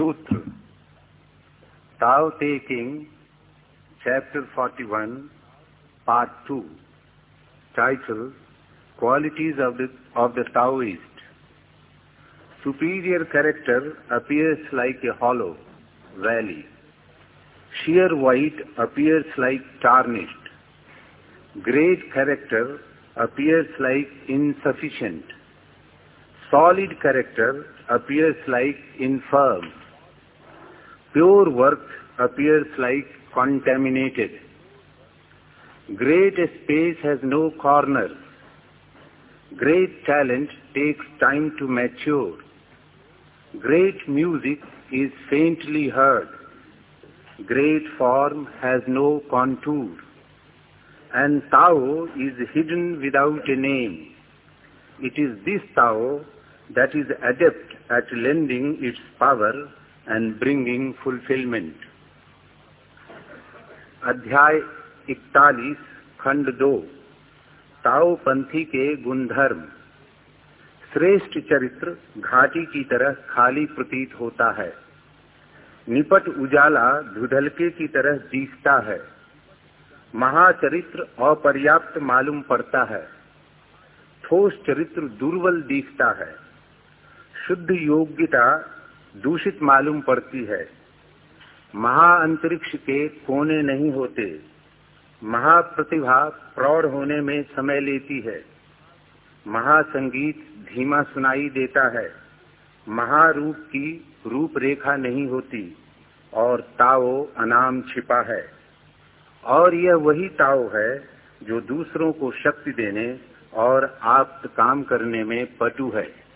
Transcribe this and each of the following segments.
Sutra Tao Te King Chapter 41 Part 2 Title Qualities of the, of the Taoist Superior character appears like a hollow valley. Sheer white appears like tarnished. Great character appears like insufficient. Solid character appears like infirm. Pure work appears like contaminated. Great space has no corners. Great talent takes time to mature. Great music is faintly heard. Great form has no contour. And Tao is hidden without a name. It is this Tao that is adept at lending its power and bringing fulfillment. अध्याय 41 खंड दो। ताओ पंथी के गुणधर्म। श्रेष्ठ चरित्र घाटी की तरह खाली प्रतीत होता है। निपट उजाला धुधलके की तरह दिखता है। महाचरित्र अपर्याप्त मालूम पड़ता है। ठोस चरित्र दुर्बल दिखता है। शुद्ध योग्यता दूषित मालूम पड़ती है। महाअंतरिक्ष के कोने नहीं होते। महाप्रतिभा प्रौढ़ होने में समय लेती है। महासंगीत धीमा सुनाई देता है। महारूप की रूपरेखा नहीं होती और ताओ अनाम छिपा है। और यह वही ताओ है जो दूसरों को शक्ति देने और आप काम करने में पटु है।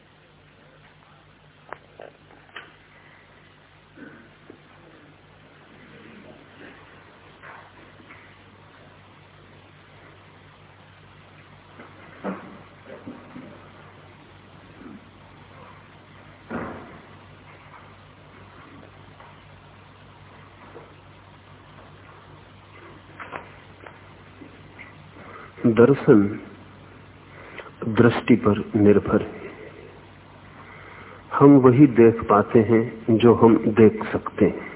दर्शन दृष्टि पर निर्भर है। हम वही देख पाते हैं जो हम देख सकते हैं।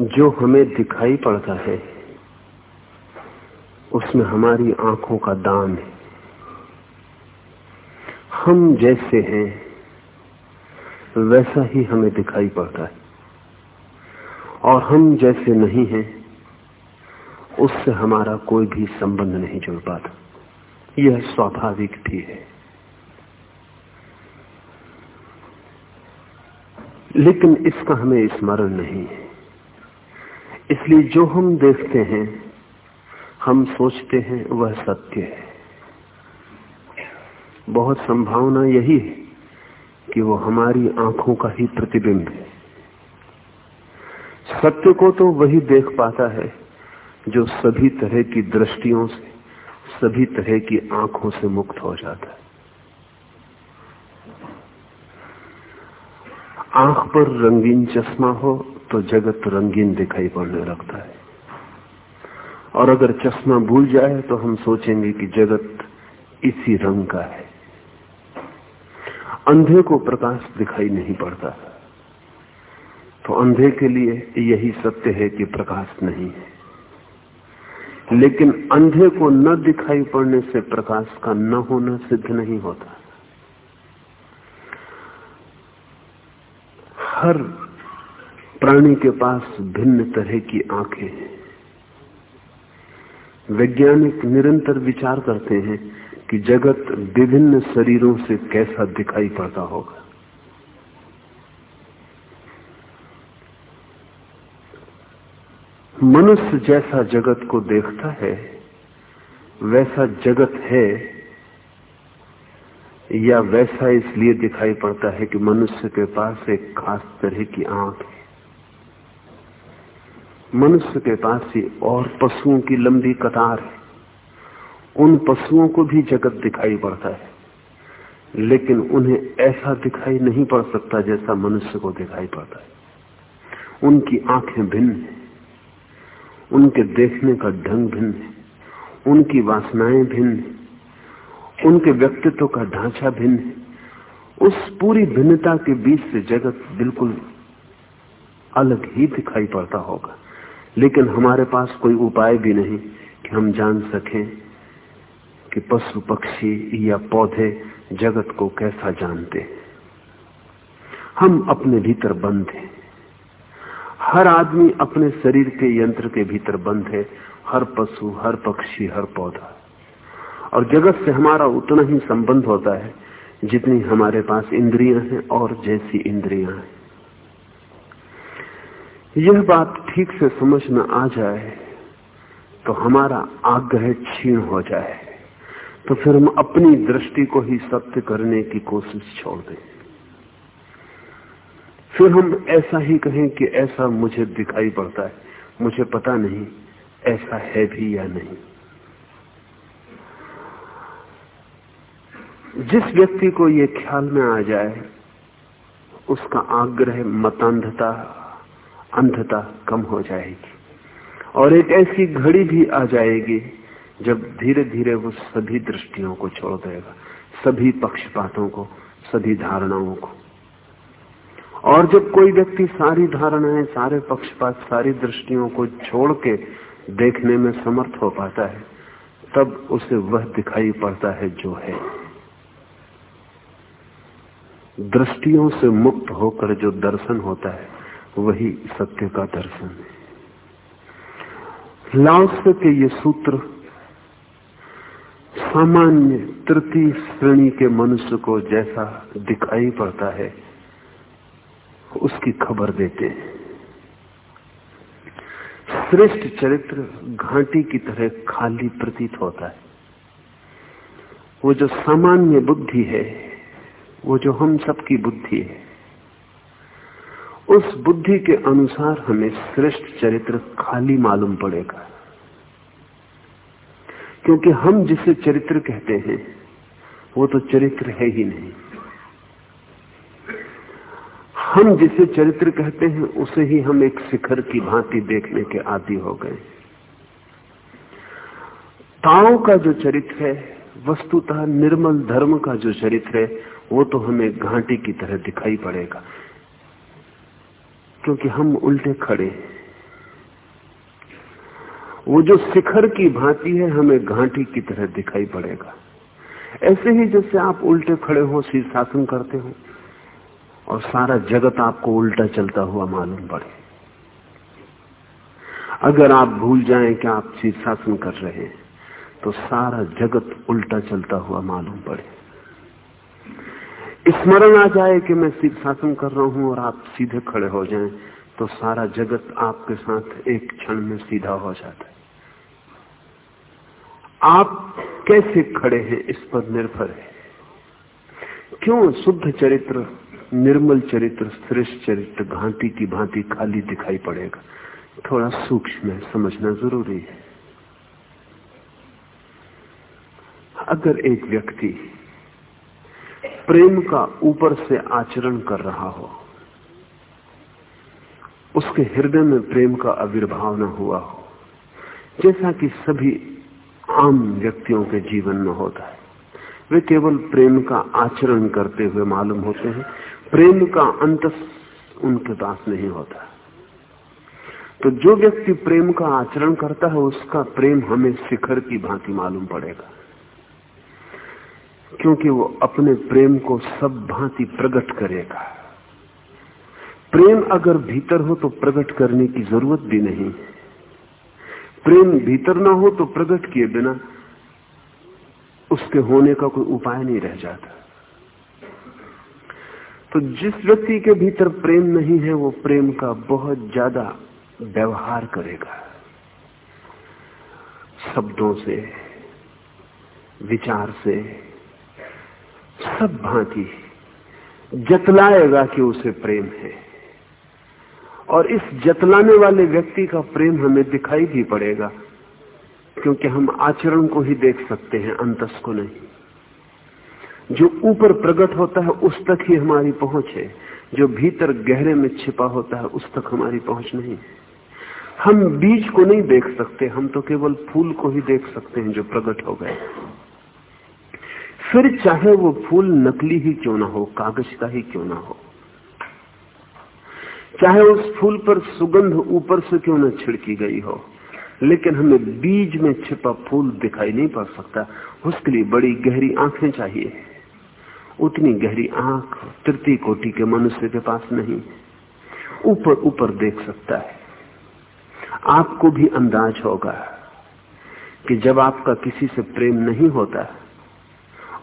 जो हमें दिखाई पड़ता है, उसमें हमारी आँखों का दान है। हम जैसे हैं, वैसा ही हमें दिखाई पड़ता है। और हम जैसे नहीं हैं उससे हमारा कोई भी संबंध नहीं जुड़ पाता। यह स्वाभाविक भी है। लेकिन इसका हमें स्मरण नहीं है। इसलिए जो हम देखते हैं, हम सोचते हैं, वह सत्य है। बहुत संभावना यही है कि वो हमारी आँखों का ही प्रतिबिंब है। सत्य को तो वही देख पाता है जो सभी तरह की दृष्टियों से, सभी तरह की आँखों से मुक्त हो जाता है। आँख पर रंगीन चश्मा हो तो जगत रंगीन दिखाई पड़ने लगता है। और अगर चश्मा भूल जाए तो हम सोचेंगे कि जगत इसी रंग का है। अंधे को प्रकाश दिखाई नहीं पड़ता। तो अंधे के लिए यही सत्य है कि प्रकाश नहीं है। लेकिन अंधे को न दिखाई पड़ने से प्रकाश का न होना सिद्ध नहीं होता। हर प्राणी के पास भिन्न तरह की आँखें हैं। वैज्ञानिक निरंतर विचार करते हैं कि जगत विभिन्न शरीरों से कैसा दिखाई पड़ता होगा। मनुष्य जैसा जगत को देखता है, वैसा जगत है, या वैसा इसलिए दिखाई पड़ता है कि मनुष्य के पास एक खास तरह की आँख है। मनुष्य के पास ही और पशुओं की लंबी कतार है। उन पशुओं को भी जगत दिखाई पड़ता है, लेकिन उन्हें ऐसा दिखाई नहीं पड़ सकता जैसा मनुष्य को दिखाई पड़ता है। उनकी आँखें भिन्न है। उनके देखने का ढंग भिन्न है, उनकी वासनाएँ भिन्न है, उनके व्यक्तित्व का ढांचा भिन्न है। उस पूरी भिन्नता के बीच से जगत बिल्कुल अलग ही दिखाई पड़ता होगा। लेकिन हमारे पास कोई उपाय भी नहीं कि हम जान सकें कि पशु पक्षी या पौधे जगत को कैसा जानते हैं। हम अपने भीतर बंद हैं। हर आदमी अपने शरीर के यंत्र के भीतर बंद है। हर पशु, हर पक्षी, हर पौधा। और जगत से हमारा उतना ही संबंध होता है जितनी हमारे पास इंद्रियाँ हैं और जैसी इंद्रियाँ हैं। यह बात ठीक से समझ में आ जाए तो हमारा आग्रह क्षीण हो जाए। तो फिर हम अपनी दृष्टि को ही सत्य करने की कोशिश छोड़ दें। फिर हम ऐसा ही कहें कि ऐसा मुझे दिखाई पड़ता है। मुझे पता नहीं ऐसा है भी या नहीं। जिस व्यक्ति को यह ख्याल में आ जाए, उसका आग्रह मतांधता, अंधता कम हो जाएगी। और एक ऐसी घड़ी भी आ जाएगी जब धीरे धीरे वो सभी दृष्टियों को छोड़ देगा, सभी पक्षपातों को, सभी धारणाओं को। और जब कोई व्यक्ति सारी धारणाएँ, सारे पक्षपात, सारी दृष्टियों को छोड़ के देखने में समर्थ हो पाता है, तब उसे वह दिखाई पड़ता है जो है। दृष्टियों से मुक्त होकर जो दर्शन होता है, वही सत्य का दर्शन है। लाओस के ये सूत्र सामान्य तृतीय श्रेणी के मनुष्य को जैसा दिखाई पड़ता है उसकी खबर देते हैं। श्रेष्ठ चरित्र घाटी की तरह खाली प्रतीत होता है। वो जो सामान्य बुद्धि है, वो जो हम सबकी बुद्धि है, उस बुद्धि के अनुसार हमें श्रेष्ठ चरित्र खाली मालूम पड़ेगा। क्योंकि हम जिसे चरित्र कहते हैं, वो तो चरित्र है ही नहीं। हम जिसे चरित्र कहते हैं, उसे ही हम एक शिखर की भांति देखने के आदि हो गए। ताओ का जो चरित्र है, वस्तुतः निर्मल धर्म का जो चरित्र है, वो तो हमें घाटी की तरह दिखाई पड़ेगा। क्योंकि हम उल्टे खड़े वो जो शिखर की भांति है, हमें घाटी की तरह दिखाई पड़ेगा। ऐसे ही जैसे आप उल्टे खड़े हो शीर्षासन करते हो और सारा जगत आपको उल्टा चलता हुआ मालूम पड़े। अगर आप भूल जाएँ कि आप शीर्षासन कर रहे हैं तो सारा जगत उल्टा चलता हुआ मालूम पड़े। स्मरण आ जाए कि मैं शीर्षासन कर रहा हूँ और आप सीधे खड़े हो जाएँ तो सारा जगत आपके साथ एक क्षण में सीधा हो जाता है। आप कैसे खड़े हैं इस पर निर्भर है? क्यों शुद्ध चरित्र निर्मल चरित्र, श्रेष्ठ चरित्र, घाटी की भांति खाली दिखाई पड़ेगा। थोड़ा सूक्ष्म है, समझना ज़रूरी है। अगर एक व्यक्ति प्रेम का ऊपर से आचरण कर रहा हो, उसके हृदय में प्रेम का आविर्भाव न हुआ हो, जैसा कि सभी आम व्यक्तियों के जीवन में होता है, वे केवल प्रेम का आचरण करते हुए मालूम होते हैं। प्रेम का अंत उनके पास नहीं होता। तो जो व्यक्ति प्रेम का आचरण करता है, उसका प्रेम हमें शिखर की भांति मालूम पड़ेगा। क्योंकि वो अपने प्रेम को सब भांति प्रकट करेगा। प्रेम अगर भीतर हो तो प्रकट करने की ज़रूरत भी नहीं। प्रेम भीतर ना हो तो प्रकट किए बिना उसके होने का कोई उपाय नहीं रह जाता। तो जिस व्यक्ति के भीतर प्रेम नहीं है, वो प्रेम का बहुत ज़्यादा व्यवहार करेगा। शब्दों से, विचार से, सब भांति जतलाएगा कि उसे प्रेम है। और इस जतलाने वाले व्यक्ति का प्रेम हमें दिखाई भी पड़ेगा, क्योंकि हम आचरण को ही देख सकते हैं, अंतस को नहीं। जो ऊपर प्रकट होता है, उस तक ही हमारी पहुँच है। जो भीतर गहरे में छिपा होता है, उस तक हमारी पहुँच नहीं हम बीज को नहीं देख सकते, हम तो केवल फूल को ही देख सकते हैं जो प्रकट हो गए। फिर चाहे वो फूल नकली ही क्यों ना हो, कागज़ का ही क्यों ना हो। चाहे उस फूल पर सुगंध ऊपर से क्यों ना छिड़की गई हो, लेकिन हमें बीज में छिपा फूल दिखाई नहीं पड़ सकता। उसके लिए बड़ी गहरी आँखें चाहिए। उतनी गहरी आँख तृतीय कोटि के मनुष्य के पास नहीं। ऊपर ऊपर देख सकता है। आपको भी अंदाज होगा कि जब आपका किसी से प्रेम नहीं होता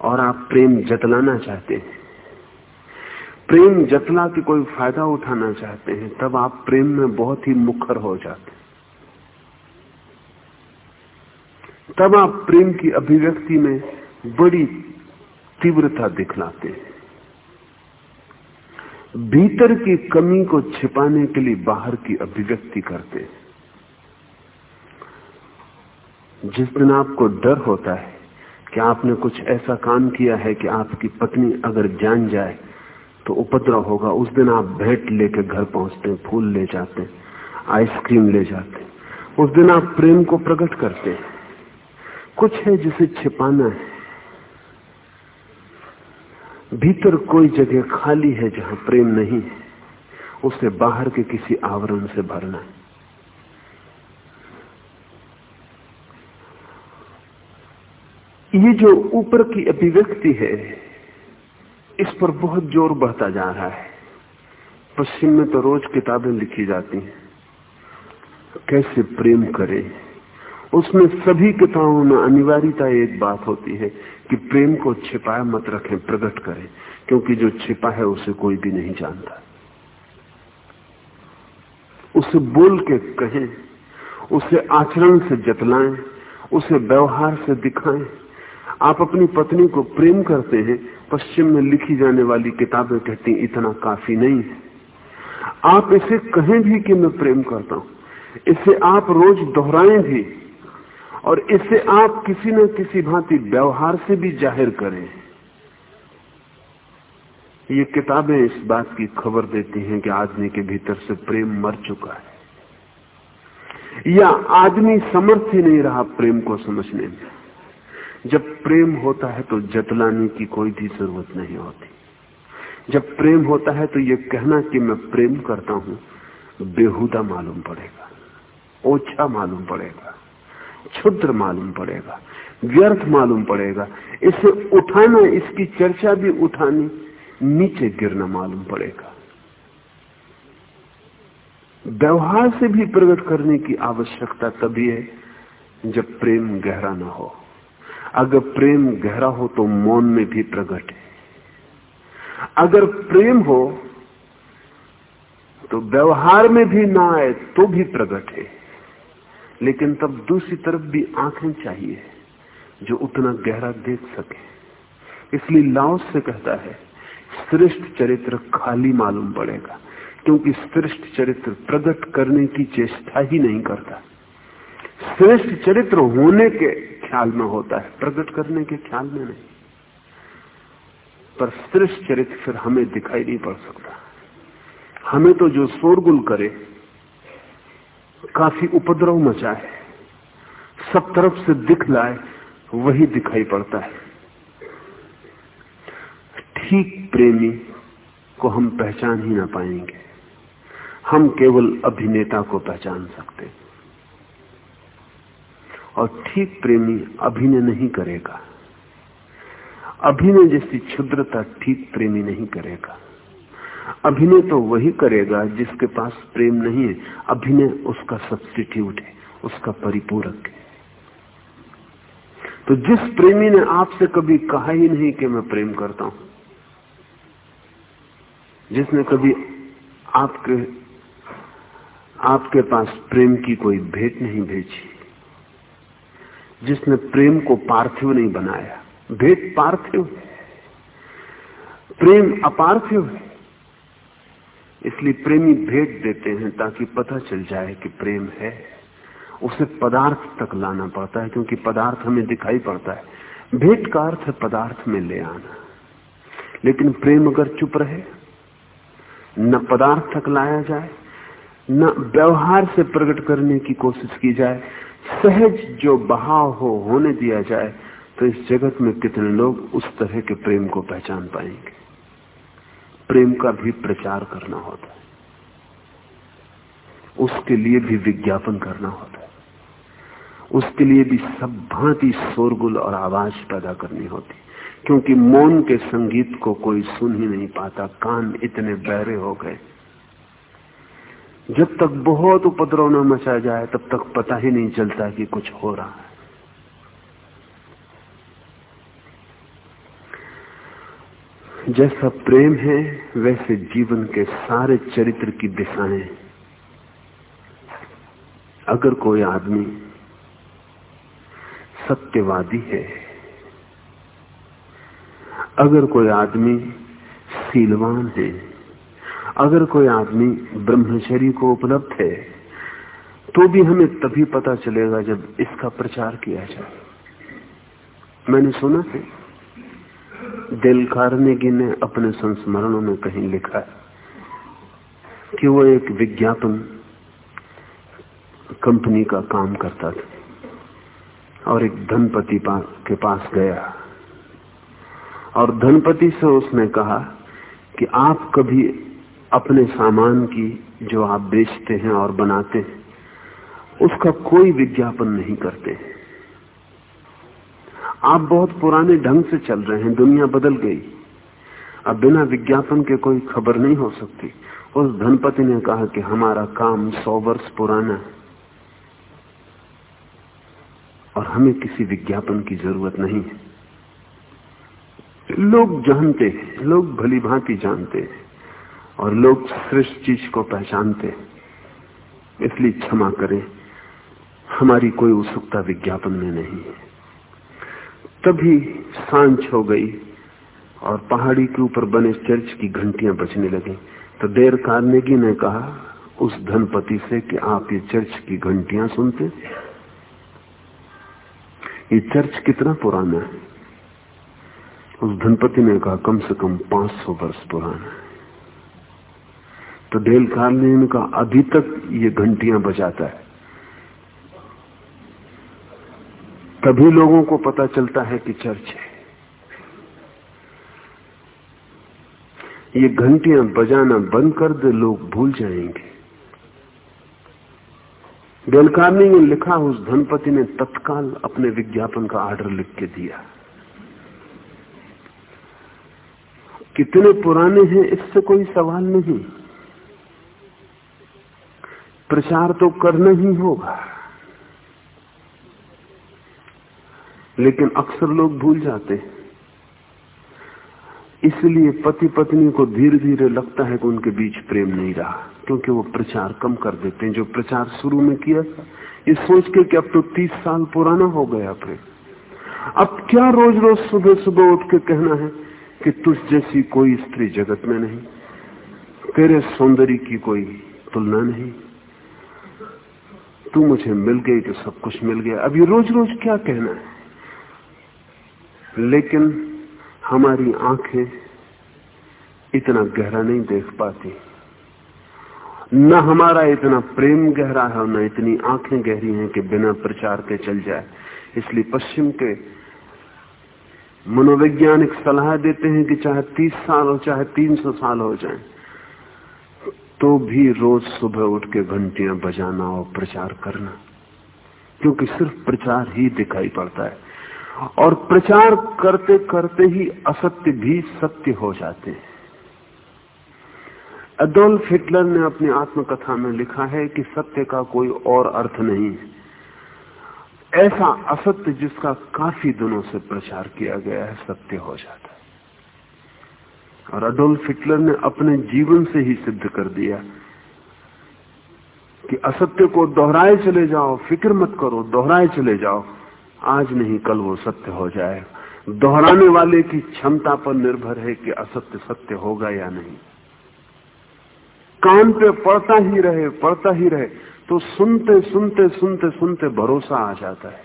और आप प्रेम जतलाना चाहते हैं, प्रेम जतला के कोई फ़ायदा उठाना चाहते हैं, तब आप प्रेम में बहुत ही मुखर हो जाते हैं। तब आप प्रेम की अभिव्यक्ति में बड़ी तीव्रता दिखलाते हैं। भीतर की कमी को छिपाने के लिए बाहर की अभिव्यक्ति करते हैं। जिस दिन आपको डर होता है कि आपने कुछ ऐसा काम किया है कि आपकी पत्नी अगर जान जाए तो उपद्रव होगा, उस दिन आप भेंट लेके घर पहुँचते हैं, फूल ले जाते हैं, आइसक्रीम ले जाते हैं। उस दिन आप प्रेम को प्रकट करते हैं। कुछ है जिसे छिपाना है भीतर कोई जगह खाली है जहाँ प्रेम नहीं है। उसे बाहर के किसी आवरण से भरना है। ये जो ऊपर की अभिव्यक्ति है, इस पर बहुत ज़ोर बढ़ता जा रहा है। पश्चिम में तो रोज किताबें लिखी जाती हैं। कैसे प्रेम करें? उसमें सभी किताबों में अनिवार्यता एक बात होती है कि प्रेम को छिपाए मत रखें, प्रकट करें, क्योंकि जो छिपा है उसे कोई भी नहीं जानता। उसे बोल के कहें, उसे आचरण से जतलाएँ, उसे व्यवहार से दिखाएँ। आप अपनी पत्नी को प्रेम करते हैं, पश्चिम में लिखी जाने वाली किताबें कहती इतना काफ़ी नहीं है। आप इसे कहें भी कि मैं प्रेम करता हूँ, इसे आप रोज दोहराएँ भी और इसे आप किसी न किसी भांति व्यवहार से भी ज़ाहिर करें। ये किताबें इस बात की खबर देती हैं कि आदमी के भीतर से प्रेम मर चुका है। या आदमी समर्थ ही नहीं रहा प्रेम को समझने में। जब प्रेम होता है तो जतलाने की कोई भी ज़रूरत नहीं होती। जब प्रेम होता है तो ये कहना कि मैं प्रेम करता हूँ, बेहुदा मालूम पड़ेगा, ओछा मालूम पड़ेगा। क्षुद्र मालूम पड़ेगा, व्यर्थ मालूम पड़ेगा। इसे उठाना, इसकी चर्चा भी उठानी, नीचे गिरना मालूम पड़ेगा। व्यवहार से भी प्रकट करने की आवश्यकता तभी है जब प्रेम गहरा ना हो। अगर प्रेम गहरा हो तो मौन में भी प्रकट है। अगर प्रेम हो तो व्यवहार में भी ना आए तो भी प्रकट है। लेकिन तब दूसरी तरफ़ भी आँखें चाहिए जो उतना गहरा देख सके। इसलिए लाओस से कहता है, श्रेष्ठ चरित्र खाली मालूम पड़ेगा, क्योंकि श्रेष्ठ चरित्र प्रकट करने की चेष्टा ही नहीं करता। श्रेष्ठ चरित्र होने के ख्याल में होता है प्रकट करने के ख्याल में नहीं। पर श्रेष्ठ चरित्र फिर हमें दिखाई नहीं पड़ सकता। हमें तो जो शोरगुल करे काफ़ी उपद्रव मचाए सब तरफ़ से दिख लाए, वही दिखाई पड़ता है। ठीक प्रेमी को हम पहचान ही ना पाएँगे। हम केवल अभिनेता को पहचान सकते और ठीक प्रेमी अभिनय नहीं करेगा। अभिनय जैसी क्षुद्रता ठीक प्रेमी नहीं करेगा। अभिनय तो वही करेगा जिसके पास प्रेम नहीं है। अभिनय उसका सब्सिट्यूट है, उसका परिपूरक है। तो जिस प्रेमी ने आपसे कभी कहा ही नहीं कि मैं प्रेम करता हूँ, जिसने कभी आपके आपके पास प्रेम की कोई भेंट नहीं भेजी, जिसने प्रेम को पार्थिव नहीं बनाया, भेंट पार्थिव प्रेम अपार्थिव है। इसलिए प्रेमी भेंट देते हैं ताकि पता चल जाए कि प्रेम है। उसे पदार्थ तक लाना पड़ता है, क्योंकि पदार्थ हमें दिखाई पड़ता है। भेंट का अर्थ पदार्थ में ले आना। लेकिन प्रेम अगर चुप रहे, न पदार्थ तक लाया जाए, न व्यवहार से प्रकट करने की कोशिश की जाए, सहज जो बहाव हो, होने दिया जाए तो इस जगत में कितने लोग उस तरह के प्रेम को पहचान पाएँगे। प्रेम का भी प्रचार करना होता है। उसके लिए भी विज्ञापन करना होता है। उसके लिए भी सब भांति शोरगुल और आवाज़ पैदा करनी होती। क्योंकि मौन के संगीत को कोई सुन ही नहीं पाता, कान इतने बहरे हो गए। जब तक बहुत उपद्रव न मचा जाए, तब तक पता ही नहीं चलता कि कुछ हो रहा है। जैसा प्रेम है, वैसे जीवन के सारे चरित्र की दिशाएँ अगर कोई आदमी सत्यवादी है, अगर कोई आदमी सीलवान है, अगर कोई आदमी ब्रह्मचरी को उपलब्ध है तो भी हमें तभी पता चलेगा जब इसका प्रचार किया जाए। मैंने सुना है दिल कार्नेगी ने अपने संस्मरणों में कहीं लिखा है कि वो एक विज्ञापन कंपनी का काम करता था और एक धनपति पा, के पास गया। और धनपति से उसने कहा कि आप कभी अपने सामान की जो आप बेचते हैं और बनाते हैं उसका कोई विज्ञापन नहीं करते आप बहुत पुराने ढंग से चल रहे हैं, दुनिया बदल गई। अब बिना विज्ञापन के कोई खबर नहीं हो सकती। उस धनपति ने कहा कि हमारा काम सौ वर्ष पुराना है। और हमें किसी विज्ञापन की ज़रूरत नहीं है। लोग जानते हैं, लोग भली भांति जानते हैं, और लोग श्रेष्ठ चीज़ को पहचानते हैं। इसलिए क्षमा करें, हमारी कोई उत्सुकता विज्ञापन में नहीं है। तभी साँझ हो गई और पहाड़ी के ऊपर बने चर्च की घंटियाँ बजने लगी। तो देर कार्नेगी ने कहा, उस धनपति से कि आप ये चर्च की घंटियाँ सुनते? ये चर्च कितना पुराना है? उस धनपति ने कहा, कम से कम 500 वर्ष पुराना है। तो डेल ने कहा, अभी तक ये घंटियाँ बजाता है। तभी लोगों को पता चलता है कि चर्च है। ये घंटियाँ बजाना बंद कर दे, लोग भूल जाएँगे। डेलकारनी ने लिखा, उस धनपति ने तत्काल अपने विज्ञापन का आर्डर लिख के दिया। कितने पुराने हैं, इससे कोई सवाल नहीं। प्रचार तो करना ही होगा। लेकिन अक्सर लोग भूल जाते इसलिए पति पत्नी को धीरे धीरे लगता है कि उनके बीच प्रेम नहीं रहा, क्योंकि वो प्रचार कम कर देते हैं। जो प्रचार शुरू में किया था ये सोच के कि अब तो तीस साल पुराना हो गया प्रेम। अब क्या रोज रोज सुबह सुबह उठ के कहना है कि तुझ जैसी कोई स्त्री जगत में नहीं, तेरे सौंदर्य की कोई तुलना नहीं। तू मुझे मिल गई तो सब कुछ मिल गया। अब ये रोज रोज क्या कहना है? लेकिन हमारी आँखें इतना गहरा नहीं देख पाती। न हमारा इतना प्रेम गहरा है न इतनी आँखें गहरी हैं कि बिना प्रचार के चल जाए। इसलिए पश्चिम के मनोवैज्ञानिक सलाह देते हैं कि चाहे तीस साल हो, चाहे तीन सौ साल हो जाए तो भी रोज सुबह उठ के घंटियाँ बजाना और प्रचार करना, क्योंकि सिर्फ़ प्रचार ही दिखाई पड़ता है। और प्रचार करते करते ही असत्य भी सत्य हो जाते हैं। अडोल्फ हिटलर ने अपनी आत्मकथा में लिखा है कि सत्य का कोई और अर्थ नहीं है। ऐसा असत्य जिसका काफ़ी दिनों से प्रचार किया गया है, सत्य हो जाता है। और अडोल्फ हिटलर ने अपने जीवन से ही सिद्ध कर दिया कि असत्य को दोहराए चले जाओ, फ़िक्र मत करो, दोहराए चले जाओ। आज नहीं, कल वो सत्य हो जाए। दोहराने वाले की क्षमता पर निर्भर है कि असत्य सत्य होगा या नहीं। कान पे पड़ता ही रहे, पड़ता ही रहे तो सुनते सुनते सुनते सुनते भरोसा आ जाता है।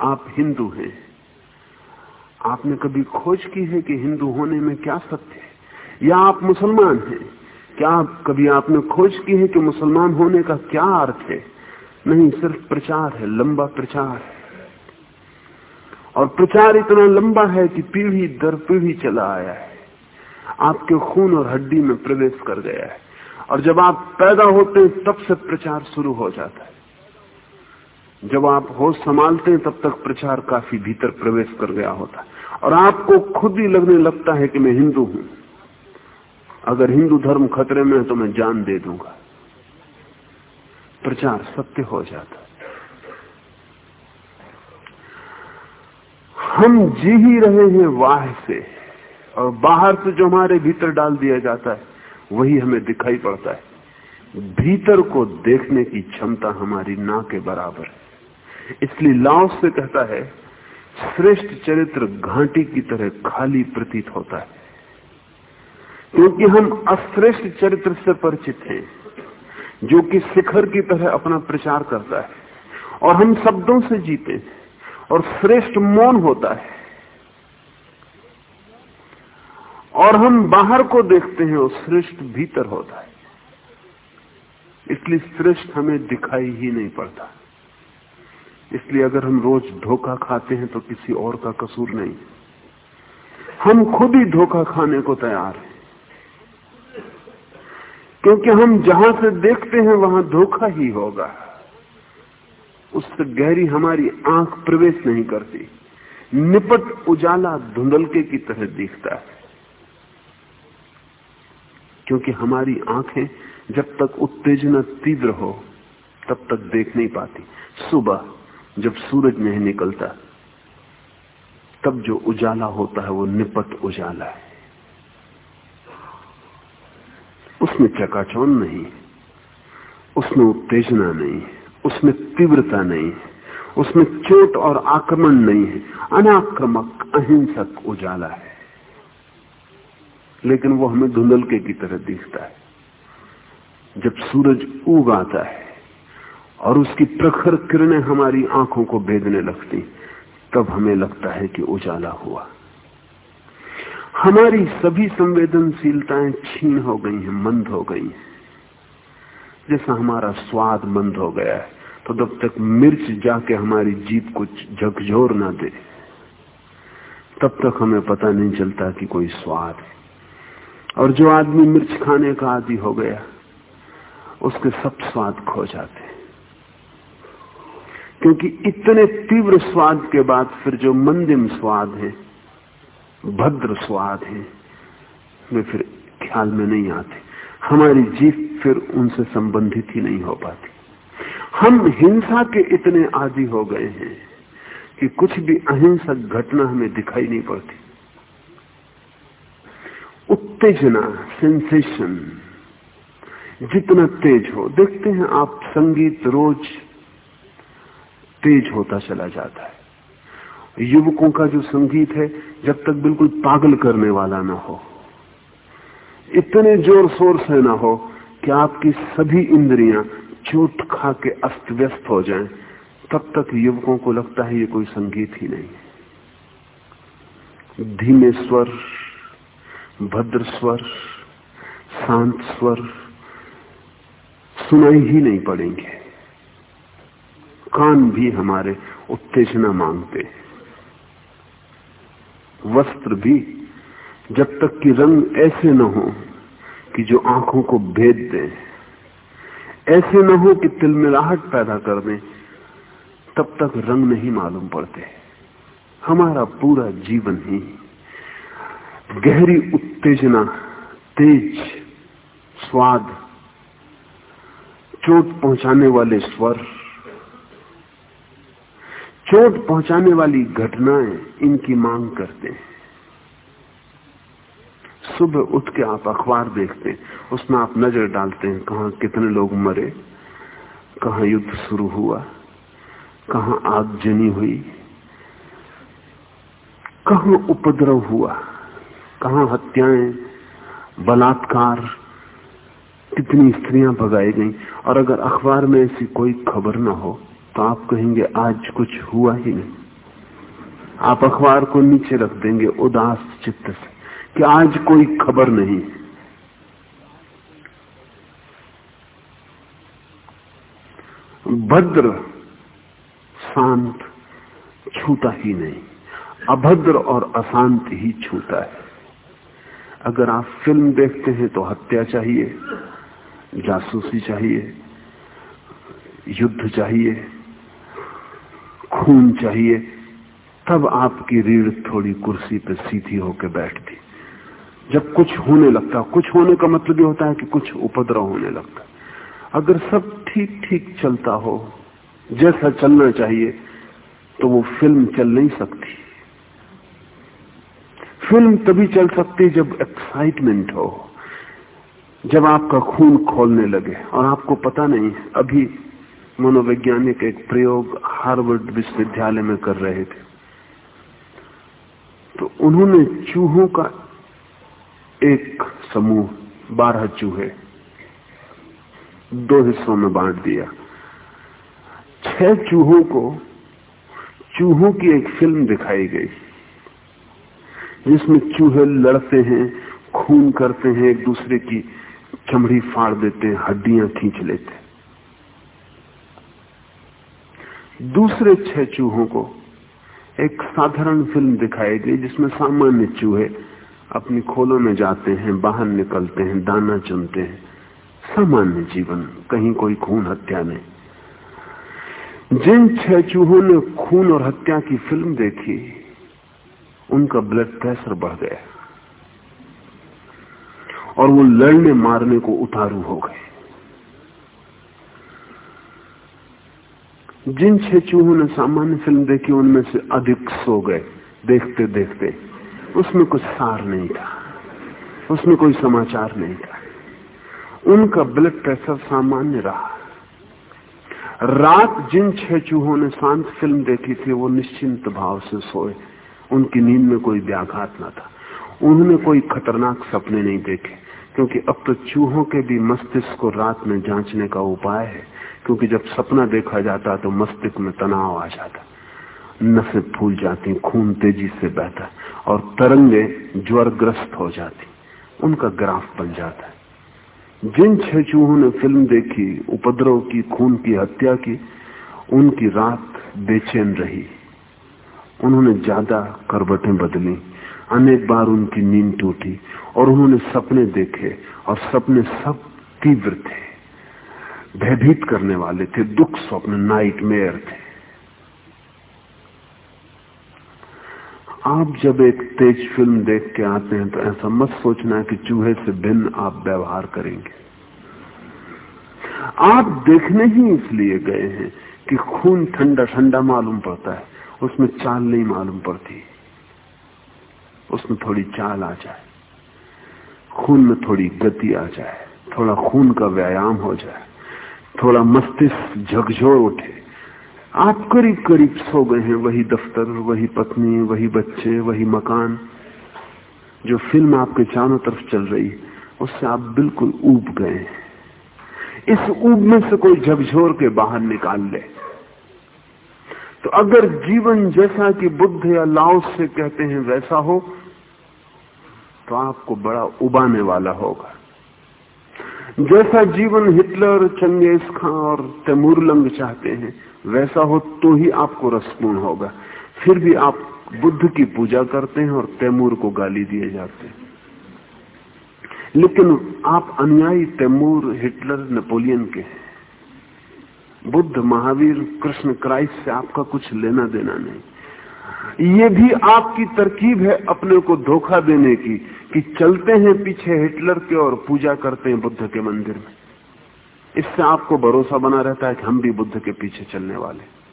आप हिंदू हैं। आपने कभी खोज की है कि हिंदू होने में क्या सत्य है? या आप मुसलमान हैं? क्या कभी आपने खोज की है कि मुसलमान होने का क्या अर्थ है? नहीं, सिर्फ़ प्रचार है, लंबा प्रचार है। और प्रचार इतना लंबा है कि पीढ़ी दर पीढ़ी चला आया है। आपके खून और हड्डी में प्रवेश कर गया है। और जब आप पैदा होते हैं, तब से प्रचार शुरू हो जाता है। जब आप होश संभालते हैं, तब तक प्रचार काफ़ी भीतर प्रवेश कर गया होता है। और आपको खुद ही लगने लगता है कि मैं हिंदू हूँ। अगर हिंदू धर्म खतरे में है तो मैं जान दे दूँगा। प्रचार सत्य हो जाता। हम जी ही रहे हैं वाह से, और बाहर से जो हमारे भीतर डाल दिया जाता है, वही हमें दिखाई पड़ता है। भीतर को देखने की क्षमता हमारी ना के बराबर है। इसलिए लाओ से कहता है, श्रेष्ठ चरित्र घाटी की तरह खाली प्रतीत होता है। क्योंकि हम अश्रेष्ठ चरित्र से परिचित हैं। जो कि शिखर की तरह अपना प्रचार करता है। और हम शब्दों से जीते और श्रेष्ठ मौन होता है। और हम बाहर को देखते हैं, और श्रेष्ठ भीतर होता है। इसलिए श्रेष्ठ हमें दिखाई ही नहीं पड़ता। इसलिए अगर हम रोज धोखा खाते हैं तो किसी और का कसूर नहीं। हम खुद ही धोखा खाने को तैयार हैं। क्योंकि हम जहाँ से देखते हैं वहाँ धोखा ही होगा। उससे गहरी हमारी आँख प्रवेश नहीं करती। निपट उजाला धुंधलके की तरह दिखता है। क्योंकि हमारी आँखें जब तक उत्तेजना तीव्र हो, तब तक देख नहीं पाती। सुबह जब सूरज नहीं निकलता, तब जो उजाला होता है वो निपट उजाला है। उसमें चकाचौन नहीं, उसमें उत्तेजना नहीं, उसमें तीव्रता नहीं, उसमें चोट और आक्रमण नहीं है। अनाक्रमक अहिंसक उजाला है। लेकिन वो हमें धुंधलके की तरह दिखता है। जब सूरज उग आता है और उसकी प्रखर किरणें हमारी आँखों को भेदने लगती, तब हमें लगता है कि उजाला हुआ। हमारी सभी संवेदनशीलताएँ छीन हो गई हैं, मंद हो गई हैं। जैसा हमारा स्वाद मंद हो गया है तो जब तक मिर्च जाके हमारी जीप को झकझोर ना दे, तब तक हमें पता नहीं चलता कि कोई स्वाद है। और जो आदमी मिर्च खाने का आदि हो गया, उसके सब स्वाद खो जाते हैं। क्योंकि इतने तीव्र स्वाद के बाद फिर जो मंदिम स्वाद है भद्र स्वाद है वे फिर ख्याल में नहीं आते। हमारी जीत फिर उनसे संबंधित ही नहीं हो पाती। हम हिंसा के इतने आदि हो गए हैं कि कुछ भी अहिंसक घटना हमें दिखाई नहीं पड़ती। उत्तेजना सेंसेशन जितना तेज हो, देखते हैं आप, संगीत रोज तेज होता चला जाता है। युवकों का जो संगीत है जब तक बिल्कुल पागल करने वाला ना हो। इतने ज़ोर शोर से ना हो कि आपकी सभी इंद्रियाँ चोट खा के अस्त व्यस्त हो जाएँ, तब तक युवकों को लगता है ये कोई संगीत ही नहीं धीमे स्वर भद्र स्वर शांत स्वर सुनाई ही नहीं पड़ेंगे। कान भी हमारे उत्तेजना मांगते वस्त्र भी जब तक कि रंग ऐसे न हो कि जो आँखों को भेद दे। ऐसे न हो कि तिलमिलाहट पैदा कर दें, तब तक रंग नहीं मालूम पड़ते। हमारा पूरा जीवन ही गहरी उत्तेजना, तेज स्वाद, चोट पहुँचाने वाले स्वर चोट पहुँचाने वाली घटनाएँ इनकी मांग करते हैं। सुबह उठ के आप अखबार देखते हैं, उसमें आप नज़र डालते हैं कहा कितने लोग मरे, कहा युद्ध शुरू हुआ, कहा आगजनी हुई, कहा उपद्रव हुआ, कहा हत्याएँ, बलात्कार, कितनी स्त्रियाँ भगाई गई। और अगर अखबार में ऐसी कोई खबर ना हो तो आप कहेंगे, आज कुछ हुआ ही नहीं। आप अखबार को नीचे रख देंगे, उदास चित्त से, कि आज कोई खबर नहीं भद्र शांत छूता ही नहीं, अभद्र और अशांत ही छूता है। अगर आप फ़िल्म देखते हैं तो हत्या चाहिए, जासूसी चाहिए, युद्ध चाहिए खून चाहिए, तब आपकी रीढ़ थोड़ी कुर्सी पर सीधी होकर बैठती। जब कुछ होने लगता, कुछ होने का मतलब ये होता है कि कुछ उपद्रव होने लगता। अगर सब ठीक ठीक चलता हो, जैसा चलना चाहिए तो वो फ़िल्म चल नहीं सकती। फ़िल्म तभी चल सकती जब एक्साइटमेंट हो, जब आपका खून खोलने लगे। और आपको पता नहीं, अभी मनोवैज्ञानिक एक प्रयोग हार्वर्ड विश्वविद्यालय में कर रहे थे। तो उन्होंने चूहों का एक समूह, बारह चूहे, दो हिस्सों में बांट दिया। छह चूहों को, चूहों की एक फ़िल्म दिखाई गई, जिसमें चूहे लड़ते हैं, खून करते हैं, एक दूसरे की चमड़ी फाड़ देते हैं, हड्डियाँ खींच लेते दूसरे छह चूहों को एक साधारण फ़िल्म दिखाई गई जिसमें सामान्य चूहे अपनी खोलों में जाते हैं, बाहर निकलते हैं, दाना चुनते हैं। सामान्य जीवन, कहीं कोई खून हत्या नहीं। जिन छह चूहों ने खून और हत्या की फ़िल्म देखी, उनका ब्लड प्रेशर बढ़ गया। और वो लड़ने मारने को उतारू हो गए। जिन छह चूहों ने सामान्य फ़िल्म देखी, उनमें से अधिक सो गए, देखते देखते। उसमें कुछ सार नहीं था। उसमें कोई समाचार नहीं था। उनका ब्लड प्रेशर सामान्य रहा। रात जिन छह चूहों ने शांत फ़िल्म देखी थी, वो निश्चिंत भाव से सोए। उनकी नींद में कोई व्याघात ना था। उन्होंने कोई खतरनाक सपने नहीं देखे। क्योंकि अब तो चूहों के भी मस्तिष्क को रात में जांचने का उपाय है। क्योंकि जब सपना देखा जाता तो मस्तिष्क में तनाव आ जाता। नसें फूल जाती, खून तेज़ी से बहता और तरंगे ज्वरग्रस्त हो जाती। उनका ग्राफ बन जाता है। जिन छह चूहों ने फ़िल्म देखी, उपद्रव की, खून की, हत्या की, उनकी रात बेचैन रही। उन्होंने ज़्यादा करबटें बदली। अनेक बार उनकी नींद टूटी और उन्होंने सपने देखे और सपने सब तीव्र थे। भयभीत करने वाले थे, दुख स्वप्न नाइट मेयर थे। आप जब एक तेज फ़िल्म देख के आते हैं तो ऐसा मत सोचना कि चूहे से भिन्न आप व्यवहार करेंगे। आप देखने ही इसलिए गए हैं कि खून ठंडा ठंडा मालूम पड़ता है, उसमें चाल नहीं मालूम पड़ती। उसमें थोड़ी चाल आ जाए। खून में थोड़ी गति आ जाए। थोड़ा खून का व्यायाम हो जाए। थोड़ा मस्तिष्क झकझोर उठे। आप करीब करीब सो गए हैं। वही दफ्तर, वही पत्नी, वही बच्चे, वही मकान। जो फ़िल्म आपके चारों तरफ़ चल रही, उससे आप बिल्कुल ऊब गए इस ऊब में से कोई झकझोर के बाहर निकाल ले। तो अगर जीवन जैसा कि बुद्ध या लाओस से कहते हैं, वैसा हो तो आपको बड़ा उबाने वाला होगा। जैसा जीवन हिटलर, चंगेज खां और तैमूर लंग चाहते हैं, वैसा हो तो ही आपको रसपूर्ण होगा। फिर भी आप बुद्ध की पूजा करते हैं और तैमूर को गाली दिए जाते हैं। लेकिन आप अनुयायी तैमूर, हिटलर, नेपोलियन के हैं। बुद्ध, महावीर, कृष्ण, क्राइस्ट से आपका कुछ लेना देना नहीं। ये भी आपकी तरकीब है अपने को धोखा देने की कि चलते हैं पीछे हिटलर के और पूजा करते हैं बुद्ध के मंदिर में। इससे आपको भरोसा बना रहता है कि हम भी बुद्ध के पीछे चलने वाले।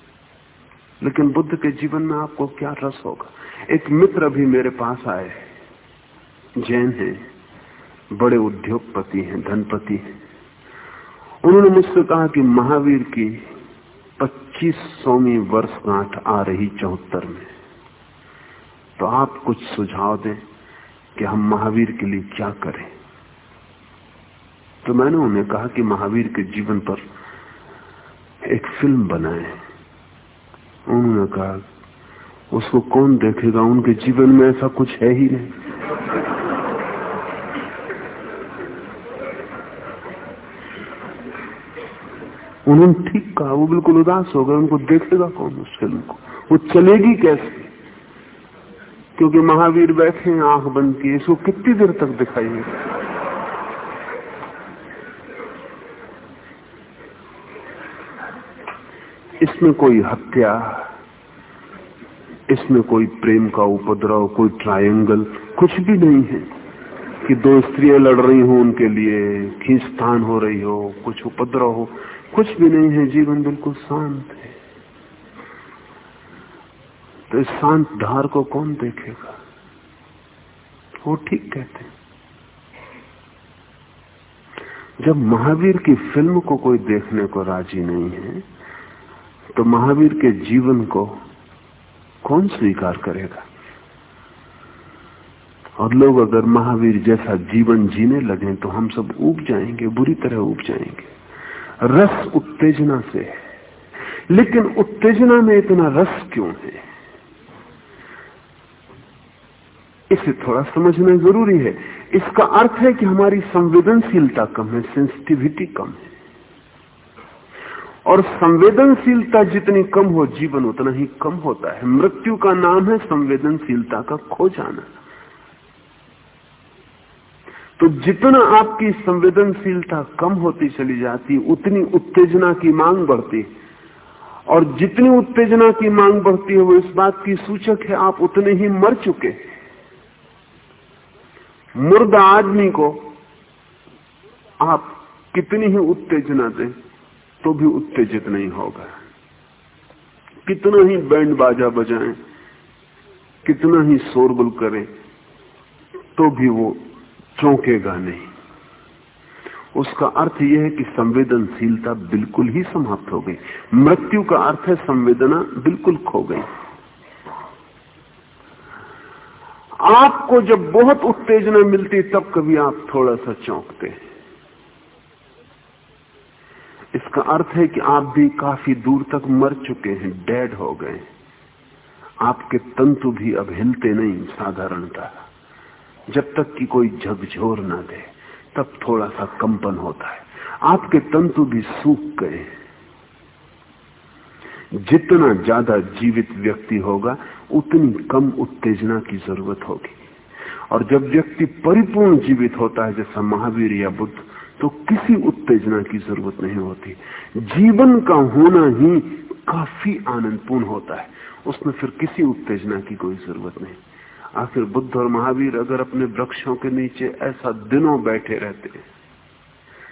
लेकिन बुद्ध के जीवन में आपको क्या रस होगा? एक मित्र अभी मेरे पास आए जैन है, बड़े उद्योगपति हैं, धनपति हैं। उन्होंने मुझसे कहा कि महावीर की पच्चीस सौवीं वर्षगांठ आ रही चौहत्तर में। तो आप कुछ सुझाव दें कि हम महावीर के लिए क्या करें। तो मैंने उन्हें कहा कि महावीर के जीवन पर एक फ़िल्म बनाए। उन्होंने कहा, उसको कौन देखेगा? उनके जीवन में ऐसा कुछ है ही नहीं। उन्होंने ठीक कहा, वो बिल्कुल उदास हो गए, उनको देखेगा कौन उस फ़िल्म को। वो चलेगी कैसे? क्योंकि महावीर बैठे हैं, आँख बंद किए, इसको कितनी देर तक दिखाइए? इसमें कोई हत्या, इसमें कोई प्रेम का उपद्रव, कोई ट्रायंगल, कुछ भी नहीं है कि दो स्त्रियाँ लड़ रही हो उनके लिए, खींचतान हो रही हो, कुछ उपद्रव हो। कुछ भी नहीं है, जीवन बिल्कुल शांत है। तो इस शांत धार को कौन देखेगा? वो ठीक कहते हैं। जब महावीर की फ़िल्म को कोई देखने को राज़ी नहीं है तो महावीर के जीवन को कौन स्वीकार करेगा? और लोग अगर महावीर जैसा जीवन जीने लगे तो हम सब उब जाएँगे, बुरी तरह उब जाएँगे। रस उत्तेजना से है। लेकिन उत्तेजना में इतना रस क्यों है? इसे थोड़ा समझना ज़रूरी है। इसका अर्थ है कि हमारी संवेदनशीलता कम है सेंसिटिविटी कम है। और संवेदनशीलता जितनी कम हो, जीवन उतना ही कम होता है। मृत्यु का नाम है संवेदनशीलता का खो जाना तो जितना आपकी संवेदनशीलता कम होती चली जाती, उतनी उत्तेजना की मांग बढ़ती। और जितनी उत्तेजना की मांग बढ़ती है, वो इस बात की सूचक है, आप उतने ही मर चुके मुर्दा आदमी को आप कितनी ही उत्तेजना दें तो भी उत्तेजित नहीं होगा। कितना ही बैंड बाजा बजाएँ, कितना ही शोरगुल करें तो भी वो चौंकेगा नहीं। उसका अर्थ यह है कि संवेदनशीलता बिल्कुल ही समाप्त हो गई। मृत्यु का अर्थ है संवेदना बिल्कुल खो गई। आपको जब बहुत उत्तेजना मिलती, तब कभी आप थोड़ा सा चौंकते हैं। इसका अर्थ है कि आप भी काफ़ी दूर तक मर चुके हैं, डेड हो गए आपके तंतु भी अब हिलते नहीं, साधारणता। जब तक कि कोई झकझोर ना दे, तब थोड़ा सा कंपन होता है। आपके तंतु भी सूख गए जितना ज़्यादा जीवित व्यक्ति होगा, उतनी कम उत्तेजना की ज़रूरत होगी। और जब व्यक्ति परिपूर्ण जीवित होता है, जैसा महावीर या बुद्ध तो किसी उत्तेजना की ज़रूरत नहीं होती। जीवन का होना ही काफ़ी आनंदपूर्ण होता है। उसमें फिर किसी उत्तेजना की कोई ज़रूरत नहीं। आखिर बुद्ध और महावीर अगर अपने वृक्षों के नीचे ऐसा दिनों बैठे रहते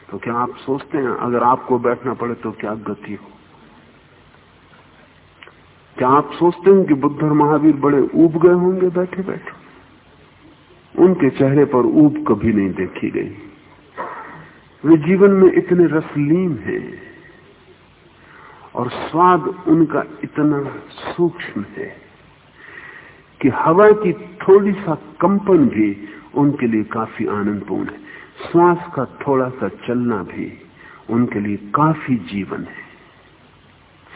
तो क्या आप सोचते हैं, अगर आपको बैठना पड़े तो क्या गति हो? क्या आप सोचते हैं कि बुद्ध और महावीर बड़े ऊब गए होंगे बैठे बैठे? उनके चेहरे पर ऊब कभी नहीं देखी गई। वे जीवन में इतने रसलीन हैं और स्वाद उनका इतना सूक्ष्म है। कि हवा की थोड़ी सा कंपन भी उनके लिए काफ़ी आनंदपूर्ण है। श्वास का थोड़ा सा चलना भी उनके लिए काफ़ी जीवन है।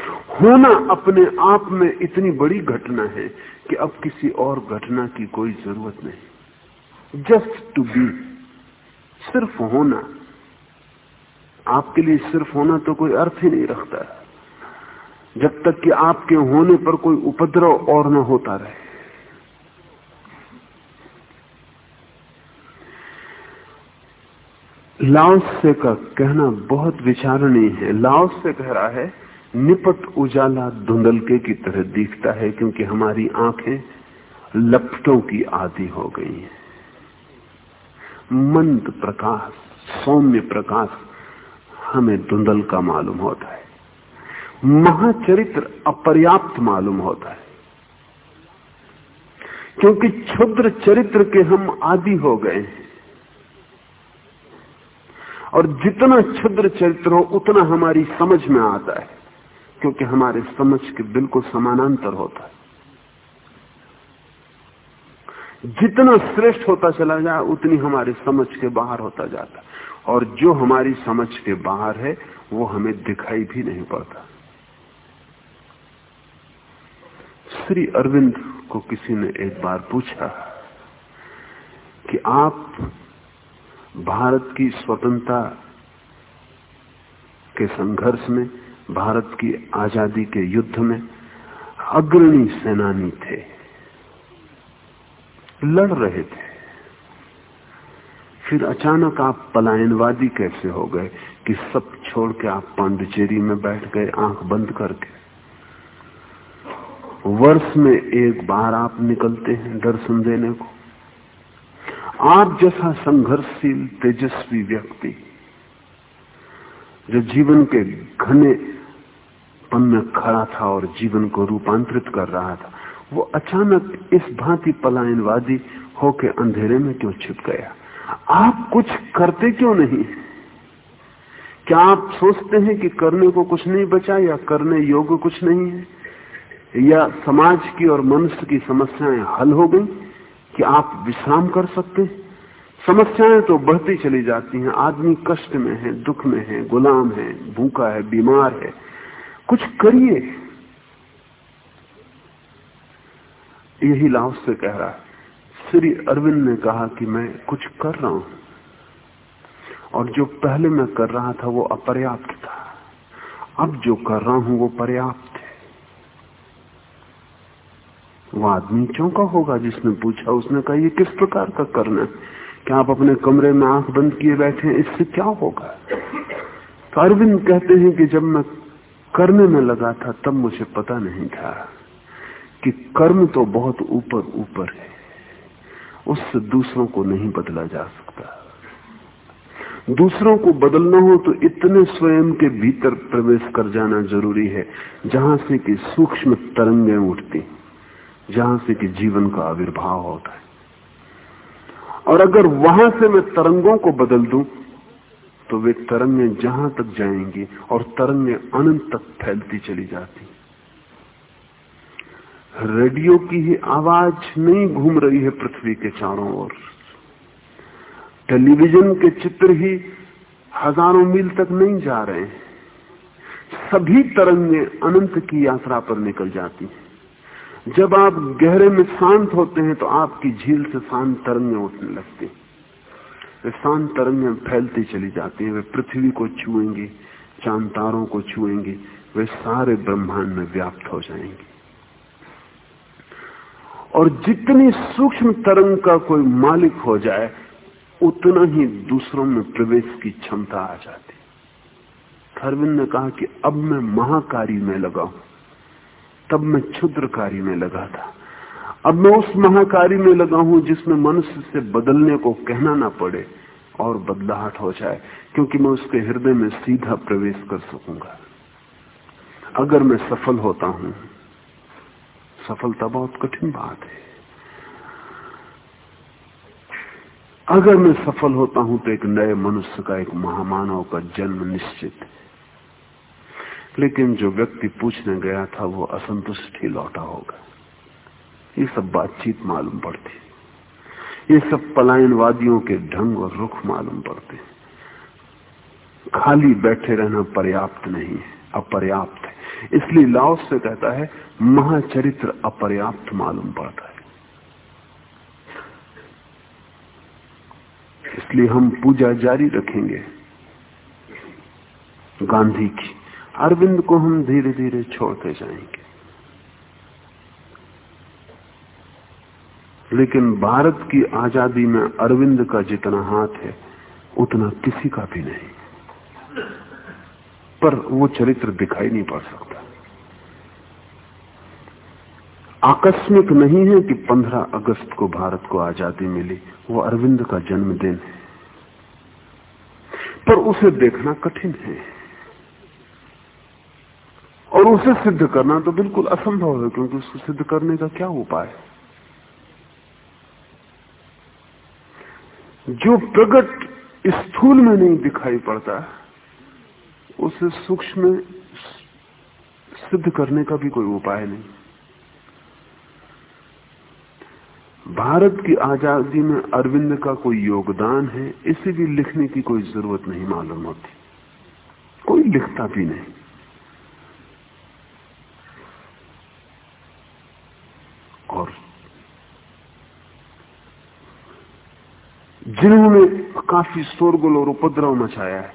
होना अपने आप में इतनी बड़ी घटना है कि अब किसी और घटना की कोई ज़रूरत नहीं। जस्ट टू बी सिर्फ़ होना। आपके लिए सिर्फ़ होना तो कोई अर्थ ही नहीं रखता। जब तक कि आपके होने पर कोई उपद्रव और न होता रहे। लाओस से का कहना बहुत विचारणीय है। लाओस से कह रहा है, निपट उजाला धुंधलके की तरह दिखता है क्योंकि हमारी आँखें लपटों की आदि हो गई हैं। मंद प्रकाश, सौम्य प्रकाश हमें धुंधल का मालूम होता है। महाचरित्र अपर्याप्त मालूम होता है। क्योंकि क्षुद्र चरित्र के हम आदि हो गए हैं। और जितना क्षुद्र चरित्र हो, उतना हमारी समझ में आता है। क्योंकि हमारे समझ के बिल्कुल समानांतर होता है। जितना श्रेष्ठ होता चला जाए, उतनी हमारी समझ के बाहर होता जाता और जो हमारी समझ के बाहर है, वो हमें दिखाई भी नहीं पड़ता। श्री अरविंद को किसी ने एक बार पूछा कि आप भारत की स्वतंत्रता के संघर्ष में, भारत की आज़ादी के युद्ध में अग्रणी सेनानी थे। लड़ रहे थे। फिर अचानक आप पलायनवादी कैसे हो गए कि सब छोड़ के आप पांडिचेरी में बैठ गए आँख बंद करके? वर्ष में एक बार आप निकलते हैं दर्शन देने को। आप जैसा संघर्षशील, तेजस्वी व्यक्ति, जो जीवन के घने पन में खड़ा था और जीवन को रूपांतरित कर रहा था, वो अचानक इस भांति पलायनवादी होके अंधेरे में क्यों छिप गया? आप कुछ करते क्यों नहीं? क्या आप सोचते हैं कि करने को कुछ नहीं बचा या करने योग्य कुछ नहीं है? या समाज की और मनुष्य की समस्याएँ हल हो गई? कि आप विश्राम कर सकते समस्याएँ तो बढ़ती चली जाती हैं। आदमी कष्ट में है, दुख में है, गुलाम है, भूखा है, बीमार है। कुछ करिए। यही लाभ से कह रहा है। श्री अरविंद ने कहा कि मैं कुछ कर रहा हूँ। और जो पहले मैं कर रहा था, वो अपर्याप्त था। अब जो कर रहा हूँ, वो पर्याप्त है वो आदमी चौंका होगा जिसने पूछा, उसने कहा, ये किस प्रकार का करना है? क्या आप अपने कमरे में आँख बंद किए बैठे हैं? इससे क्या होगा? तो अरविंद कहते हैं कि जब मैं करने में लगा था, तब मुझे पता नहीं था कि कर्म तो बहुत ऊपर ऊपर है। उससे दूसरों को नहीं बदला जा सकता। दूसरों को बदलना हो तो इतने स्वयं के भीतर प्रवेश कर जाना ज़रूरी है, जहाँ से कि सूक्ष्म तरंगें उठती जहाँ से कि जीवन का आविर्भाव होता है। और अगर वहाँ से मैं तरंगों को बदल दूँ तो वे तरंगे जहाँ तक जाएँगी और तरंगे अनंत तक फैलती चली जाती। रेडियो की ही आवाज़ नहीं घूम रही है पृथ्वी के चारों ओर। टेलीविज़न के चित्र ही हज़ारों मील तक नहीं जा रहे हैं। सभी तरंगे अनंत की यात्रा पर निकल जाती हैं। जब आप गहरे में शांत होते हैं तो आपकी झील से शांत तरंगें उठने लगती वे शांत तरंगें फैलती चली जाती हैं, वे पृथ्वी को छुएँगी, चाँद तारों को छुएँगी, वे सारे ब्रह्मांड में व्याप्त हो जाएँगे। और जितनी सूक्ष्म तरंग का कोई मालिक हो जाए, उतना ही दूसरों में प्रवेश की क्षमता आ जाती अरविंद ने कहा कि अब मैं महाकारी में लगा हूँ। तब मैं क्षुद्र कार्य में लगा था। अब मैं उस महाकारी में लगा हूँ जिसमें मनुष्य से बदलने को कहना ना पड़े और बदलाहट हो जाए, क्योंकि मैं उसके हृदय में सीधा प्रवेश कर सकूँगा। अगर मैं सफल होता हूँ, सफलता बहुत कठिन बात है। अगर मैं सफल होता हूँ तो एक नए मनुष्य का, एक महामानव का जन्म निश्चित है। लेकिन जो व्यक्ति पूछने गया था, वो असंतुष्ट ही लौटा होगा। ये सब बातचीत मालूम पड़ती। ये सब पलायनवादियों के ढंग और रुख मालूम पड़ते। खाली बैठे रहना पर्याप्त नहीं है, अपर्याप्त है। इसलिए लाओस से कहता है, महाचरित्र अपर्याप्त मालूम पड़ता है। इसलिए हम पूजा जारी रखेंगे। गांधी की। अरविंद को हम धीरे धीरे छोड़ते जाएँगे। लेकिन भारत की आज़ादी में अरविंद का जितना हाथ है, उतना किसी का भी नहीं। पर वो चरित्र दिखाई नहीं पड़ सकता। आकस्मिक नहीं है कि 15 अगस्त को भारत को आज़ादी मिली, वो अरविंद का जन्मदिन है। पर उसे देखना कठिन है। और उसे सिद्ध करना तो बिल्कुल असंभव है, क्योंकि उसको सिद्ध करने का क्या उपाय है? जो प्रगट स्थूल में नहीं दिखाई पड़ता, उसे सूक्ष्म सिद्ध करने का भी कोई उपाय नहीं। भारत की आज़ादी में अरविंद का कोई योगदान है, इसे भी लिखने की कोई ज़रूरत नहीं मालूम होती। कोई लिखता भी नहीं। और जिन्होंने काफ़ी शोरगुल और उपद्रव मचाया है,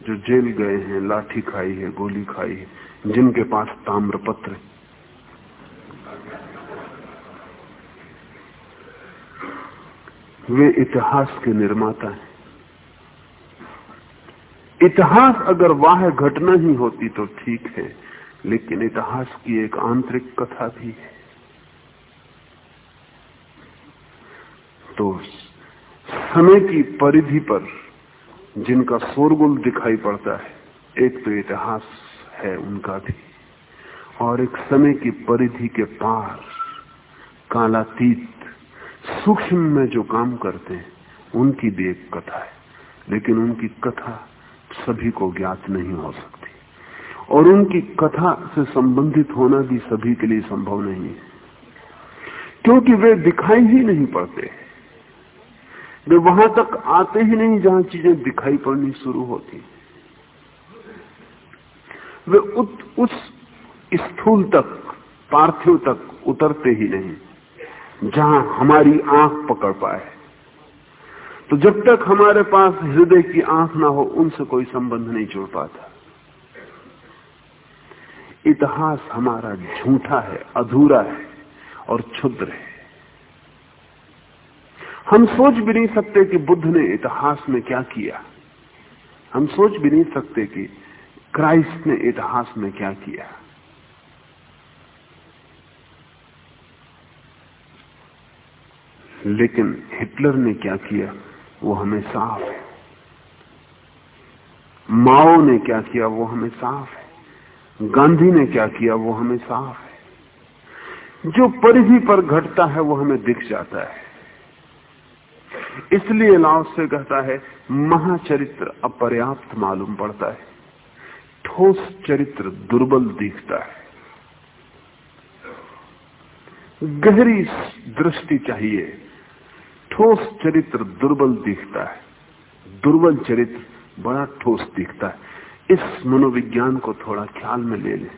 जो जेल गए हैं, लाठी खाई है, गोली खाई है, जिनके पास ताम्र पत्र वे इतिहास के निर्माता हैं। इतिहास अगर वाह घटना ही होती तो ठीक है, लेकिन इतिहास की एक आंतरिक कथा भी है। तो समय की परिधि पर जिनका शोरगुल दिखाई पड़ता है, एक तो इतिहास है उनका भी, और एक समय की परिधि के पार कालातीत, सूक्ष्म में जो काम करते हैं, उनकी भी एक कथा है। लेकिन उनकी कथा सभी को ज्ञात नहीं हो सकती। और उनकी कथा से संबंधित होना भी सभी के लिए संभव नहीं है। क्योंकि वे दिखाई ही नहीं पड़ते। वे वहाँ तक आते ही नहीं जहाँ चीज़ें दिखाई पड़नी शुरू होती। वे उत, उस स्थूल तक पार्थिव तक उतरते ही नहीं जहाँ हमारी आँख पकड़ पाए। तो जब तक हमारे पास हृदय की आँख ना हो उनसे कोई संबंध नहीं जुड़ पाता। इतिहास हमारा झूठा है अधूरा है और क्षुद्र है। हम सोच भी नहीं सकते कि बुद्ध ने इतिहास में क्या किया। हम सोच भी नहीं सकते कि क्राइस्ट ने इतिहास में क्या किया। लेकिन हिटलर ने क्या किया, वो हमें साफ़ है। माओ ने क्या किया, वो हमें साफ़ है। गांधी ने क्या किया, वो हमें साफ़ है। जो परिधि पर घटता है, वो हमें दिख जाता है। इसलिए लाओ से कहता है, महाचरित्र अपर्याप्त मालूम पड़ता है। ठोस चरित्र दुर्बल दिखता है। गहरी दृष्टि चाहिए। ठोस चरित्र दुर्बल दिखता है। दुर्बल चरित्र बड़ा ठोस दिखता है। इस मनोविज्ञान को थोड़ा ख्याल में ले लें।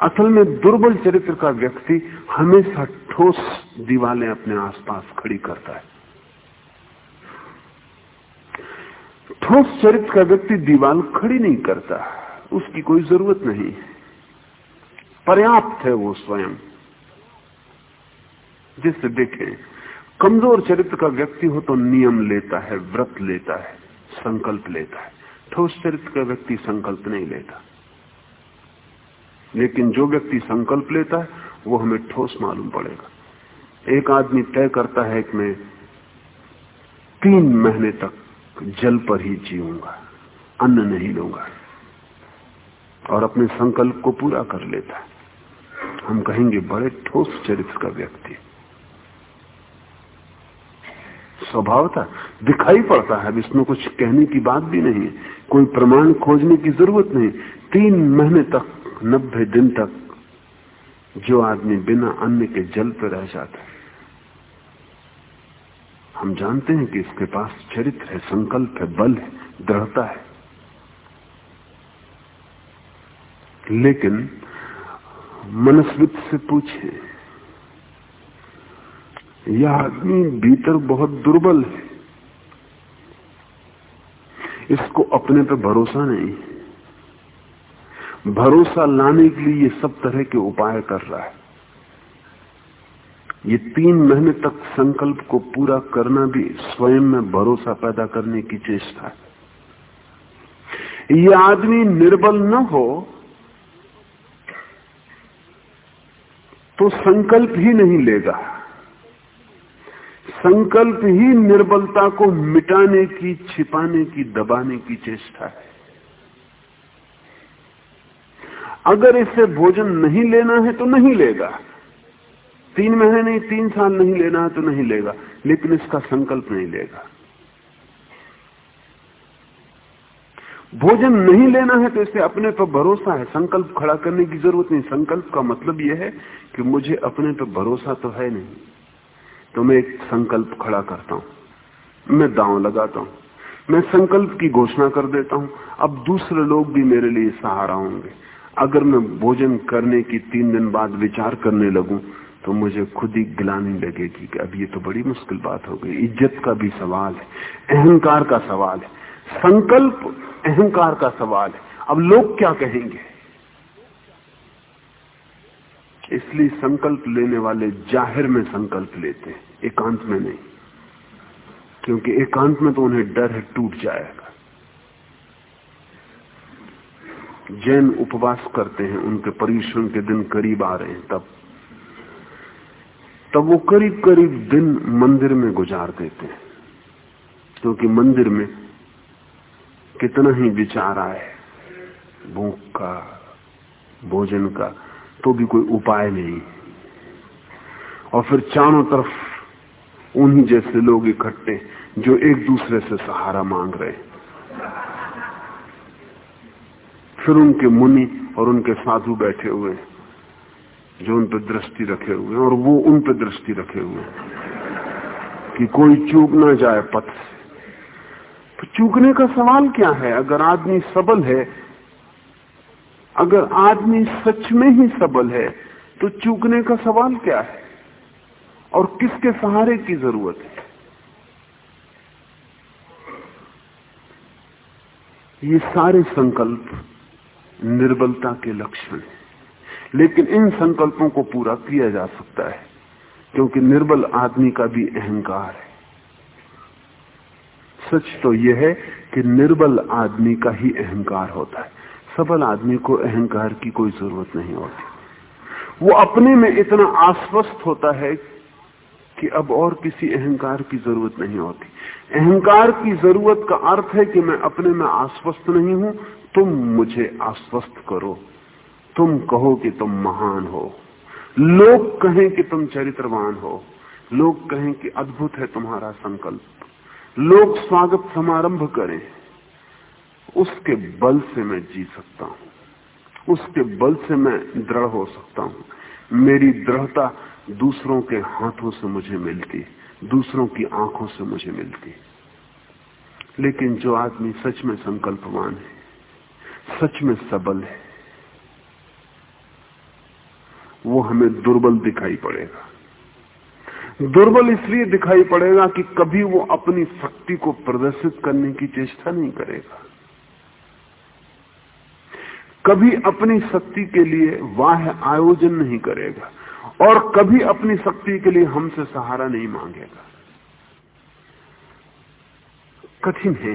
असल में दुर्बल चरित्र का व्यक्ति हमेशा ठोस दीवालें अपने आसपास खड़ी करता है। ठोस चरित्र का व्यक्ति दीवाल खड़ी नहीं करता, उसकी कोई ज़रूरत नहीं। पर्याप्त है वो स्वयं। जिससे देखें, कमज़ोर चरित्र का व्यक्ति हो तो नियम लेता है, व्रत लेता है, संकल्प लेता है। ठोस चरित्र का व्यक्ति संकल्प नहीं लेता। लेकिन जो व्यक्ति संकल्प लेता है, वो हमें ठोस मालूम पड़ेगा। एक आदमी तय करता है कि मैं तीन महीने तक जल पर ही जीऊँगा, अन्न नहीं लूँगा। और अपने संकल्प को पूरा कर लेता है। हम कहेंगे, बड़े ठोस चरित्र का व्यक्ति। स्वभाव था दिखाई पड़ता है इसमें कुछ कहने की बात भी नहीं है, कोई प्रमाण खोजने की ज़रूरत नहीं। तीन महीने तक, नब्बे दिन तक, जो आदमी बिना अन्न के जल पर रह जाता है हम जानते हैं कि इसके पास चरित्र है, संकल्प है, बल है, दृढ़ता है। लेकिन मनस्वित से पूछे, यह आदमी भीतर बहुत दुर्बल है। इसको अपने पे भरोसा नहीं। भरोसा लाने के लिए ये सब तरह के उपाय कर रहा है। ये तीन महीने तक संकल्प को पूरा करना भी स्वयं में भरोसा पैदा करने की चेष्टा है। ये आदमी निर्बल न हो तो संकल्प ही नहीं लेगा। संकल्प ही निर्बलता को मिटाने की, छिपाने की, दबाने की चेष्टा है। अगर इसे भोजन नहीं लेना है तो नहीं लेगा। तीन महीने नहीं, तीन साल नहीं लेना है तो नहीं लेगा, लेकिन इसका संकल्प नहीं लेगा। भोजन नहीं लेना है तो इसे अपने पर भरोसा है, संकल्प खड़ा करने की ज़रूरत नहीं। संकल्प का मतलब यह है कि मुझे अपने पर भरोसा तो है नहीं तो मैं एक संकल्प खड़ा करता हूँ, मैं दांव लगाता हूँ, मैं संकल्प की घोषणा कर देता हूँ, अब दूसरे लोग भी मेरे लिए सहारा होंगे। अगर मैं भोजन करने की तीन दिन बाद विचार करने लगूं तो मुझे खुद ही गिलानी लगेगी कि अब ये तो बड़ी मुश्किल बात हो गई। इज़्ज़त का भी सवाल है, अहंकार का सवाल है, संकल्प अहंकार का सवाल है। अब लोग क्या कहेंगे? इसलिए संकल्प लेने वाले ज़ाहिर में संकल्प लेते हैं, एकांत में नहीं। क्योंकि एकांत में तो उन्हें डर है, टूट जाएगा। जैन उपवास करते हैं, उनके परिश्रम के दिन करीब आ रहे हैं, तब तब वो करीब करीब दिन मंदिर में गुजार देते हैं। क्योंकि मंदिर में कितना ही विचार आए, भूख का, भोजन का तो भी कोई उपाय नहीं। और फिर चारों तरफ़ उन्हीं जैसे लोग इकट्ठे जो एक दूसरे से सहारा मांग रहे फिर उनके मुनि और उनके साधु बैठे हुए जो उन पर दृष्टि रखे हुए और वो उन पर दृष्टि रखे हुए कि कोई चूक ना जाए पथ से। तो चूकने का सवाल क्या है? अगर आदमी सबल है, अगर आदमी सच में ही सबल है तो चूकने का सवाल क्या है? और किसके सहारे की ज़रूरत है? ये सारे संकल्प निर्बलता के लक्षण है। लेकिन इन संकल्पों को पूरा किया जा सकता है, क्योंकि निर्बल आदमी का भी अहंकार है। सच तो यह है कि निर्बल आदमी का ही अहंकार होता है। सबल आदमी को अहंकार की कोई ज़रूरत नहीं होती। वो अपने में इतना आश्वस्त होता है कि अब और किसी अहंकार की ज़रूरत नहीं होती। अहंकार की ज़रूरत का अर्थ है कि मैं अपने में आश्वस्त नहीं हूँ, तुम मुझे आश्वस्त करो। तुम कहो कि तुम महान हो। लोग कहें कि तुम चरित्रवान हो। लोग कहें कि अद्भुत है तुम्हारा संकल्प। लोग स्वागत समारंभ करें। उसके बल से मैं जी सकता हूँ। उसके बल से मैं दृढ़ हो सकता हूँ। मेरी दृढ़ता दूसरों के हाथों से मुझे मिलती, दूसरों की आँखों से मुझे मिलती। लेकिन जो आदमी सच में संकल्पवान है, सच में सबल है वो हमें दुर्बल दिखाई पड़ेगा। दुर्बल इसलिए दिखाई पड़ेगा कि कभी वो अपनी शक्ति को प्रदर्शित करने की चेष्टा नहीं करेगा। कभी अपनी शक्ति के लिए वाह आयोजन नहीं करेगा और कभी अपनी शक्ति के लिए हमसे सहारा नहीं मांगेगा। कठिन है,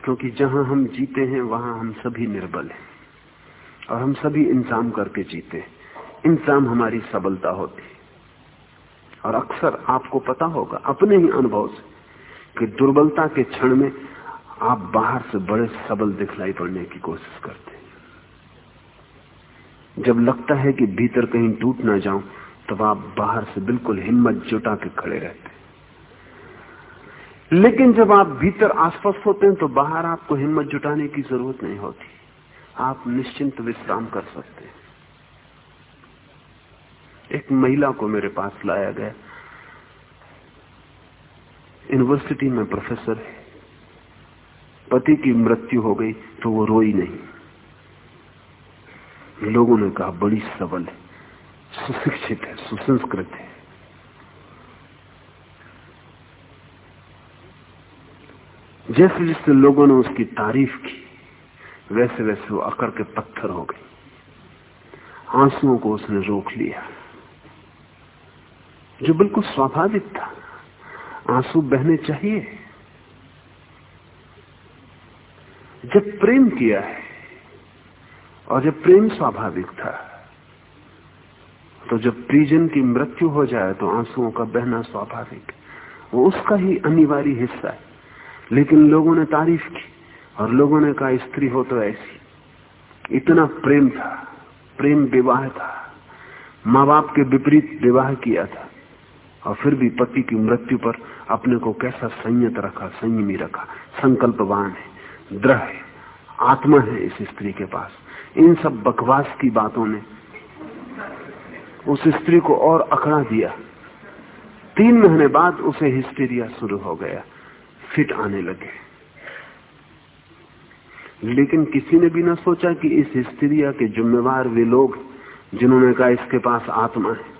क्योंकि जहाँ हम जीते हैं, वहाँ हम सभी निर्बल हैं और हम सभी इंतज़ाम करके जीते इंतज़ाम हमारी सबलता होती और अक्सर आपको पता होगा, अपने ही अनुभव से, कि दुर्बलता के क्षण में आप बाहर से बड़े सबल दिखलाई पड़ने की कोशिश करते हैं। जब लगता है कि भीतर कहीं टूट ना जाऊँ, तब आप बाहर से बिल्कुल हिम्मत जुटा के खड़े रहते हैं। लेकिन जब आप भीतर आश्वस्त होते हैं तो बाहर आपको हिम्मत जुटाने की ज़रूरत नहीं होती। आप निश्चिंत विश्राम कर सकते हैं। एक महिला को मेरे पास लाया गया। यूनिवर्सिटी में प्रोफेसर है। पति की मृत्यु हो गई तो वो रोई नहीं। लोगों ने कहा, बड़ी सबल है, सुशिक्षित है, सुसंस्कृत है। जैसे जैसे लोगों ने उसकी तारीफ़ की, वैसे वैसे वो अकड़ के पत्थर हो गई। आंसुओं को उसने रोक लिया। जो बिल्कुल स्वाभाविक था। आँसू बहने चाहिए। जब प्रेम किया है और जब प्रेम स्वाभाविक था तो जब प्रिजन की मृत्यु हो जाए तो आंसुओं का बहना स्वाभाविक। वो उसका ही अनिवार्य हिस्सा है। लेकिन लोगों ने तारीफ़ की और लोगों ने कहा, स्त्री हो तो ऐसी। इतना प्रेम था, प्रेम विवाह था। माँ बाप के विपरीत विवाह किया था। और फिर भी पति की मृत्यु पर अपने को कैसा संयत रखा, संयमी रखा? संकल्पवान है, दृढ़ है, आत्मा है इस स्त्री के पास। इन सब बकवास की बातों ने उस स्त्री को और अकड़ा दिया। तीन महीने बाद उसे हिस्टीरिया शुरू हो गया, फिट आने लगे। लेकिन किसी ने भी ना सोचा कि इस हिस्टीरिया के जिम्मेवार वे लोग, जिन्होंने कहा इसके पास आत्मा है।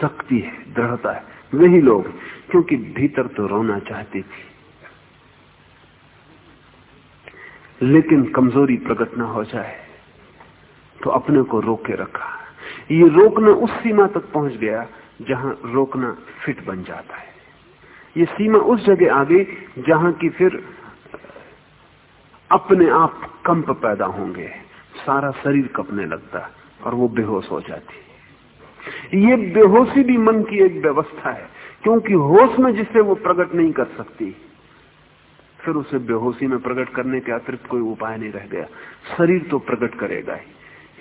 शक्ति है, दृढ़ता है। वही लोग क्योंकि भीतर तो रोना चाहती थी। लेकिन कमज़ोरी प्रकट ना हो जाए तो अपने को रोके रखा। ये रोकना उस सीमा तक पहुँच गया, जहाँ रोकना फिट बन जाता है। ये सीमा उस जगह आ गई, जहाँ की फिर अपने आप कंप पैदा होंगे, सारा शरीर कपने लगता, और वो बेहोश हो जाती। ये बेहोशी भी मन की एक व्यवस्था है, क्योंकि होश में जिसे वो प्रकट नहीं कर सकती, फिर उसे बेहोशी में प्रकट करने के अतिरिक्त कोई उपाय नहीं रह गया। शरीर तो प्रकट करेगा ही।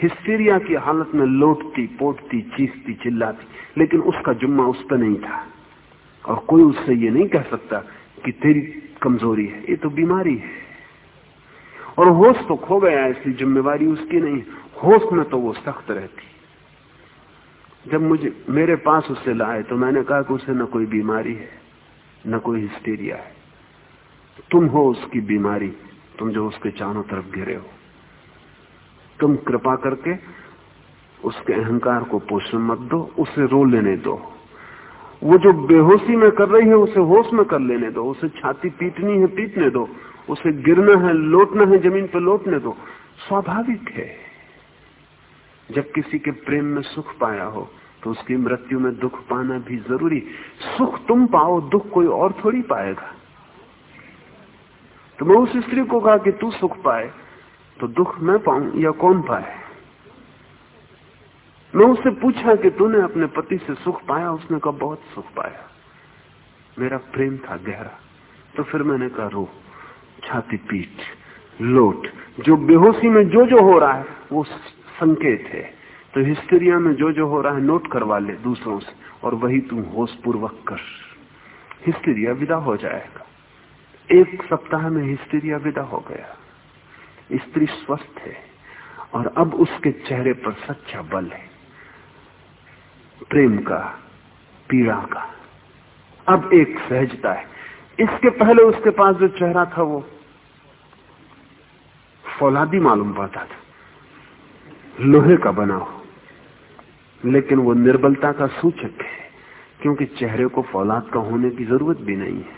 हिस्टीरिया की हालत में लोटती, पोटती चीखती चिल्लाती, लेकिन उसका जुम्मा उस पर नहीं था। और कोई उससे ये नहीं कह सकता कि तेरी कमज़ोरी है, ये तो बीमारी है। और होश तो खो गया, इसलिए जिम्मेवारी उसकी नहीं। होश में तो वो सख्त रहती। जब मुझे, मेरे पास उससे लाए तो मैंने कहा कि उसे न कोई बीमारी है, न कोई हिस्टीरिया है। तुम हो उसकी बीमारी, तुम जो उसके चारों तरफ़ घिरे हो। तुम कृपा करके उसके अहंकार को पोषण मत दो, उसे रो लेने दो। वो जो बेहोशी में कर रही है, उसे होश में कर लेने दो। उसे छाती पीटनी है, पीटने दो। उसे गिरना है, लौटना है, ज़मीन पर लौटने दो। स्वाभाविक है। जब किसी के प्रेम में सुख पाया हो तो उसकी मृत्यु में दुख पाना भी ज़रूरी। सुख तुम पाओ, दुख कोई और थोड़ी पाएगा। तो मैं उस स्त्री को कहा कि तू सुख पाए तो दुख मैं पाऊँ या कौन पाए? मैं उससे पूछा कि तूने अपने पति से सुख पाया, उसने कहा, बहुत सुख पाया। मेरा प्रेम था गहरा। तो फिर मैंने कहा, रो, छाती पीट, लोट। जो बेहोशी में जो जो हो रहा है, वो संकेत है। तो हिस्टेरिया में जो जो हो रहा है, नोट करवा ले दूसरों से, और वही तुम होश पूर्वक कर। हिस्टेरिया विदा हो जाएगा। एक सप्ताह में हिस्टेरिया विदा हो गया। स्त्री स्वस्थ है, और अब उसके चेहरे पर सच्चा बल है। प्रेम का, पीड़ा का। अब एक सहजता है। इसके पहले उसके पास जो चेहरा था वो फौलादी मालूम पड़ता था। लोहे का बना हो। लेकिन वो निर्बलता का सूचक है, क्योंकि चेहरे को फौलाद का होने की ज़रूरत भी नहीं है।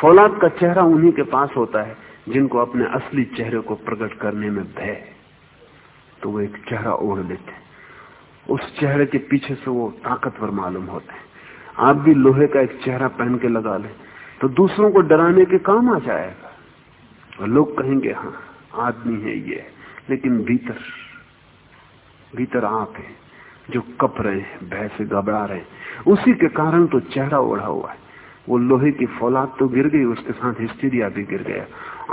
फौलाद का चेहरा उन्हीं के पास होता है, जिनको अपने असली चेहरे को प्रकट करने में भय तो वो एक चेहरा ओढ़ लेते हैं। उस चेहरे के पीछे से वो ताकतवर मालूम होते हैं। आप भी लोहे का एक चेहरा पहन के लगा ले तो दूसरों को डराने के काम आ जाएगा। और लोग कहेंगे हाँ आदमी है ये। लेकिन भीतर भीतर आप है जो कप रहे हैं भय से घबरा रहे हैं। उसी के कारण तो चेहरा ओढ़ा हुआ है। वो लोहे की फौलाद तो गिर गई, उसके साथ हिस्टीरिया भी गिर गया।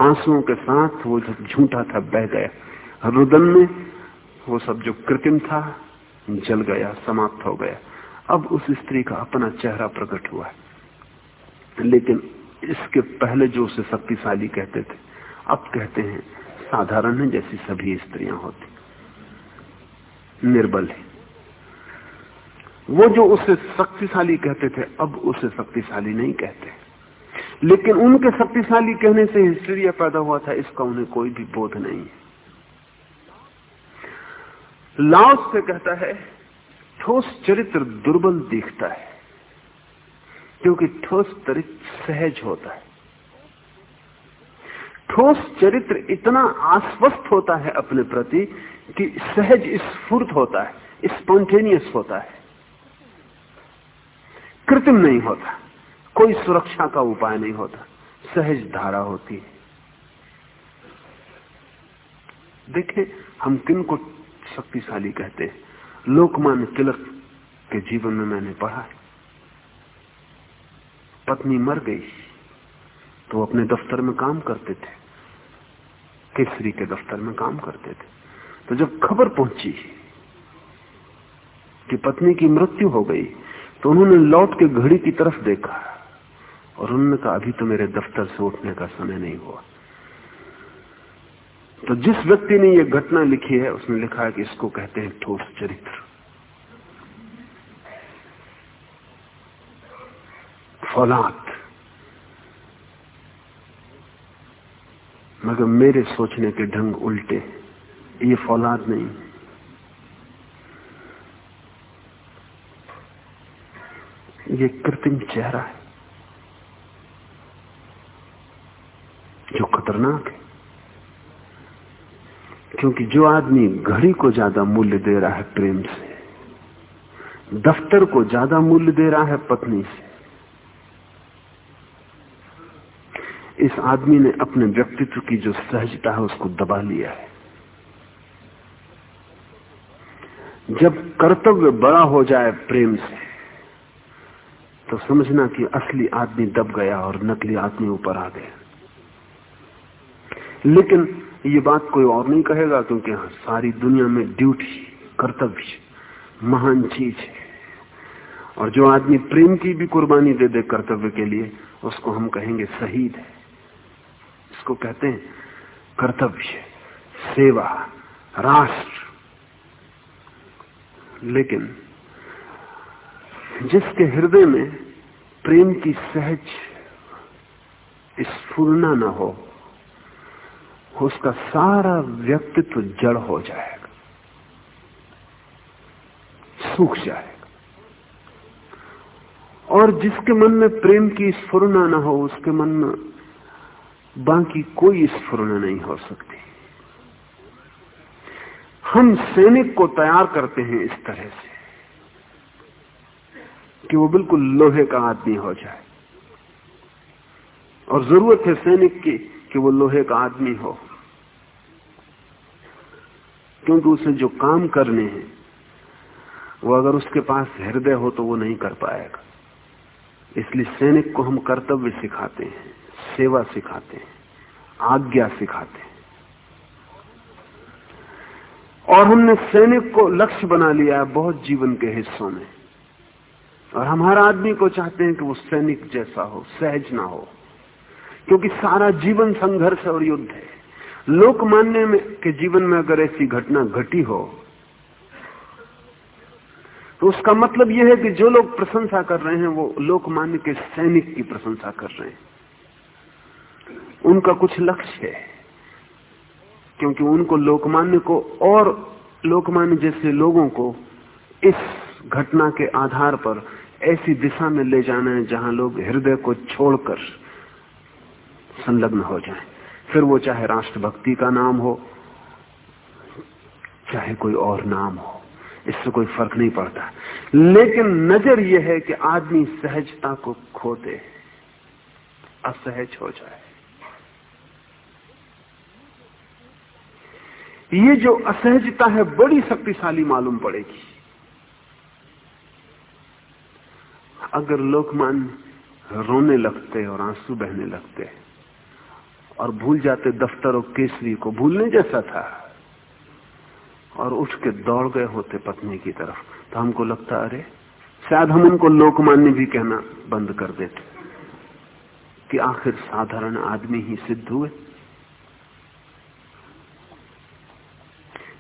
आंसुओं के साथ वो जो झूठा था, बह गया। रुदन में वो सब जो कृत्रिम था, जल गया, समाप्त हो गया। अब उस स्त्री का अपना चेहरा प्रकट हुआ है। लेकिन इसके पहले जो उसे शक्तिशाली कहते थे, अब कहते हैं, साधारण है जैसी सभी स्त्रियाँ होती। निर्बल है। वो जो उसे शक्तिशाली कहते थे, अब उसे शक्तिशाली नहीं कहते। लेकिन उनके शक्तिशाली कहने से हिस्ट्रिया पैदा हुआ था, इसका उन्हें कोई भी बोध नहीं है। लाओस से कहता है, ठोस चरित्र दुर्बल दिखता है, क्योंकि ठोस चरित्र सहज होता है। ठोस चरित्र इतना आश्वस्त होता है अपने प्रति कि सहज स्फूर्त होता है स्पॉन्टेनियस होता है। कृत्रिम नहीं होता, कोई सुरक्षा का उपाय नहीं होता, सहज धारा होती है। देखें हम किन को शक्तिशाली कहते हैं। लोकमान तिलक के जीवन में मैंने पढ़ा है। पत्नी मर गई तो अपने दफ्तर में काम करते थे। केसरी के दफ्तर में काम करते थे। तो जब खबर पहुँची कि पत्नी की मृत्यु हो गई तो उन्होंने लौट के घड़ी की तरफ़ देखा और उन्होंने कहा, अभी तो मेरे दफ्तर से उठने का समय नहीं हुआ। तो जिस व्यक्ति ने यह घटना लिखी है, उसने लिखा है कि इसको कहते हैं ठोस चरित्र। फौलाद मगर मेरे सोचने के ढंग उल्टे। ये फौलाद नहीं। ये कृत्रिम चेहरा है, जो खतरनाक है। क्योंकि जो आदमी घड़ी को ज़्यादा मूल्य दे रहा है प्रेम से, दफ्तर को ज़्यादा मूल्य दे रहा है पत्नी से, इस आदमी ने अपने व्यक्तित्व की जो सहजता है उसको दबा लिया है। जब कर्तव्य बड़ा हो जाए प्रेम से तो समझना कि असली आदमी दब गया और नकली आदमी ऊपर आ गया। लेकिन ये बात कोई और नहीं कहेगा, क्योंकि हाँ सारी दुनिया में ड्यूटी, कर्तव्य, महान चीज़ है। और जो आदमी प्रेम की भी कुर्बानी दे दे कर्तव्य के लिए, उसको हम कहेंगे शहीद है। इसको कहते हैं कर्तव्य, सेवा, राष्ट्र। लेकिन जिसके हृदय में प्रेम की सहज स्फूर्णा न हो, उसका सारा व्यक्तित्व जड़ हो जाएगा, सूख जाएगा। और जिसके मन में प्रेम की स्फुरना न हो, उसके मन में बाकी कोई स्फुरना नहीं हो सकती। हम सैनिक को तैयार करते हैं इस तरह से कि वो बिल्कुल लोहे का आदमी हो जाए। और ज़रूरत है सैनिक की कि वो लोहे का आदमी हो। क्योंकि उसे जो काम करने हैं, वो अगर उसके पास हृदय हो तो वो नहीं कर पाएगा। इसलिए सैनिक को हम कर्तव्य सिखाते हैं, सेवा सिखाते हैं, आज्ञा सिखाते हैं। और हमने सैनिक को लक्ष्य बना लिया है बहुत जीवन के हिस्सों में। और हम हर आदमी को चाहते हैं कि वो सैनिक जैसा हो, सहज ना हो। क्योंकि सारा जीवन संघर्ष और युद्ध है। लोकमान्य में के जीवन में अगर ऐसी घटना घटी हो तो उसका मतलब यह है कि जो लोग प्रशंसा कर रहे हैं, वो लोकमान्य के सैनिक की प्रशंसा कर रहे हैं। उनका कुछ लक्ष्य है। क्योंकि उनको लोकमान्य को और लोकमान्य जैसे लोगों को इस घटना के आधार पर ऐसी दिशा में ले जाना है जहाँ लोग हृदय को छोड़कर संलग्न हो जाएँ। फिर वो चाहे राष्ट्रभक्ति का नाम हो, चाहे कोई और नाम हो, इससे कोई फ़र्क नहीं पड़ता। लेकिन नज़र यह है कि आदमी सहजता को खो दे असहज हो जाए। ये जो असहजता है, बड़ी शक्तिशाली मालूम पड़ेगी। अगर लोकमान रोने लगते और आँसू बहने लगते और भूल जाते दफ्तर और केसरी को भूलने जैसा था और उठ के दौड़ गए होते पत्नी की तरफ़ तो हमको लगता, अरे, शायद हम उनको लोकमान्य भी कहना बंद कर देते कि आखिर साधारण आदमी ही सिद्ध हुए।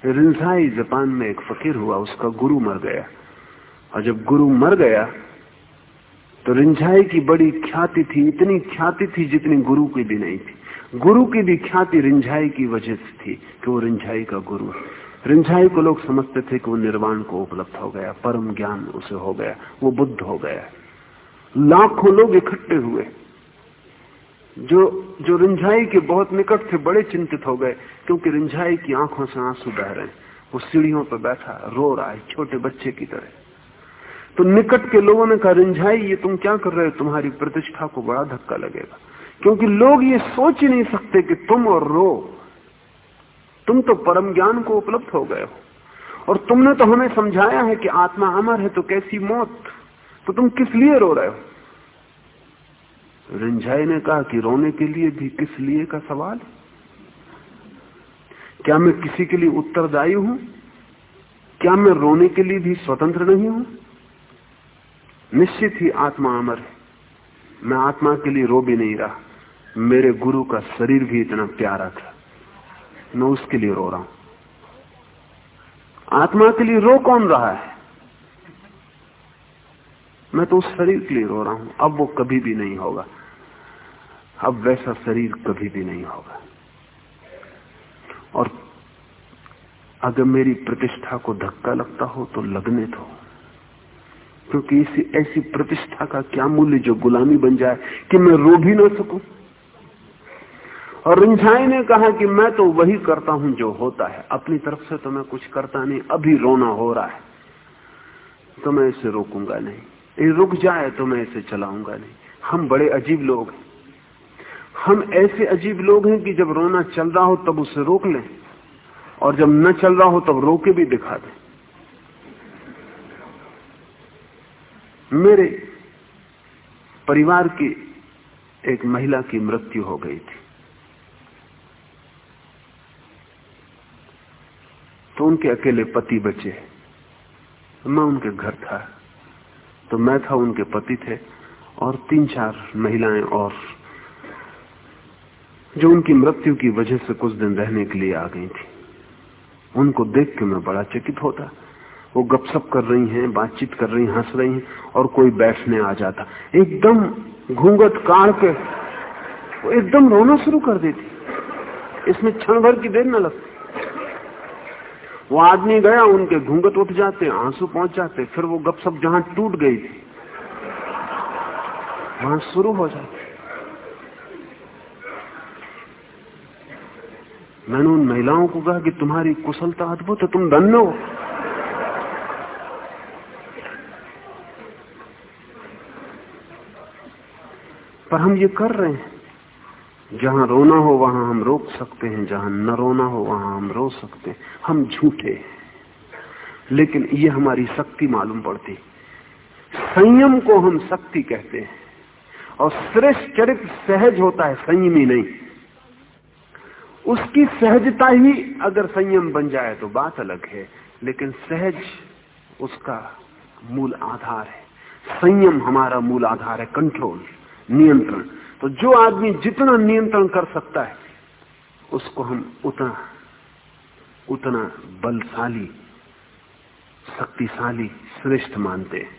रिंझाई जापान में एक फकीर हुआ, उसका गुरु मर गया। और जब गुरु मर गया तो रिंझाई की बड़ी ख्याति थी, इतनी ख्याति थी जितनी गुरु की भी नहीं थी। गुरु की भी ख्याति रिंझाई की वजह से थी कि वो रिंझाई का गुरु रिंझाई को लोग समझते थे कि वो निर्वाण को उपलब्ध हो गया, परम ज्ञान उसे हो गया, वो बुद्ध हो गया। लाखों लोग इकट्ठे हुए। जो जो रिंझाई के बहुत निकट थे, बड़े चिंतित हो गए, क्योंकि रिंझाई की आँखों से आँसू बह रहे वो सीढ़ियों पर बैठा, रो रहा है, छोटे बच्चे की तरह। तो निकट के लोगों ने कहा, रिंझाई, ये तुम क्या कर रहे हो? तुम्हारी प्रतिष्ठा को बड़ा धक्का लगेगा। क्योंकि लोग ये सोच ही नहीं सकते कि तुम और रो, तुम तो परम ज्ञान को उपलब्ध हो गए हो। और तुमने तो हमें समझाया है कि आत्मा अमर है तो कैसी मौत? तो तुम किस लिए रो रहे हो? रिंझाई ने कहा कि रोने के लिए भी किस लिए का सवाल? क्या मैं किसी के लिए उत्तरदायी हूँ? क्या मैं रोने के लिए भी स्वतंत्र नहीं हूँ? निश्चित ही आत्मा अमर है। मैं आत्मा के लिए रो भी नहीं रहा। मेरे गुरु का शरीर भी इतना प्यारा था। मैं उसके लिए रो रहा हूँ। आत्मा के लिए रो कौन रहा है? मैं तो उस शरीर के लिए रो रहा हूँ। अब वो कभी भी नहीं होगा। अब वैसा शरीर कभी भी नहीं होगा। और अगर मेरी प्रतिष्ठा को धक्का लगता हो तो लगने दो क्योंकि इसी, ऐसी प्रतिष्ठा का क्या मूल्य जो गुलामी बन जाए कि मैं रो भी ना सकूँ? और रिंझाई ने कहा कि मैं तो वही करता हूँ जो होता है। अपनी तरफ़ से तो मैं कुछ करता नहीं, अभी रोना हो रहा है। तो मैं इसे रोकूँगा नहीं। ये रुक जाए तो मैं इसे चलाऊँगा नहीं। हम बड़े अजीब लोग हैं। हम ऐसे अजीब लोग हैं कि जब रोना चल रहा हो तब उसे रोक लें, और जब न चल रहा हो तब रोके भी दिखा दें। मेरे परिवार की एक महिला की मृत्यु हो गई थी। तो उनके अकेले पति बचे। मैं उनके घर था तो मैं था उनके पति थे, और तीन चार महिलाएँ और जो उनकी मृत्यु की वजह से कुछ दिन रहने के लिए आ गई थी। उनको देख के मैं बड़ा चकित होता। वो गपशप कर रही हैं, बातचीत कर रही हंस रही हैं और कोई बैठने आ जाता। एकदम घूंघट काट के वो एकदम रोना शुरू कर देती। इसमें क्षण भर की देर न लगती। वो आदमी गया, उनके घूंघट उठ जाते, आँसू पहुँच जाते, फिर वो गपशप जहाँ टूट गई थी, वहाँ शुरू हो जाते। मैंने उन महिलाओं को कहा कि तुम्हारी कुशलता अद्भुत है, तुम धन्य हो। पर हम ये कर रहे हैं। जहाँ रोना हो, वहाँ हम रोक सकते हैं। जहाँ न रोना हो, वहाँ हम रो सकते हैं। हम झूठे लेकिन ये हमारी शक्ति मालूम पड़ती। संयम को हम शक्ति कहते हैं। और श्रेष्ठ चरित्र सहज होता है, संयमी नहीं। उसकी सहजता ही अगर संयम बन जाए तो बात अलग है, लेकिन सहज उसका मूल आधार है। संयम हमारा मूल आधार है कंट्रोल नियंत्रण। तो जो आदमी जितना नियंत्रण कर सकता है, उसको हम उतना उतना बलशाली, शक्तिशाली, श्रेष्ठ मानते हैं।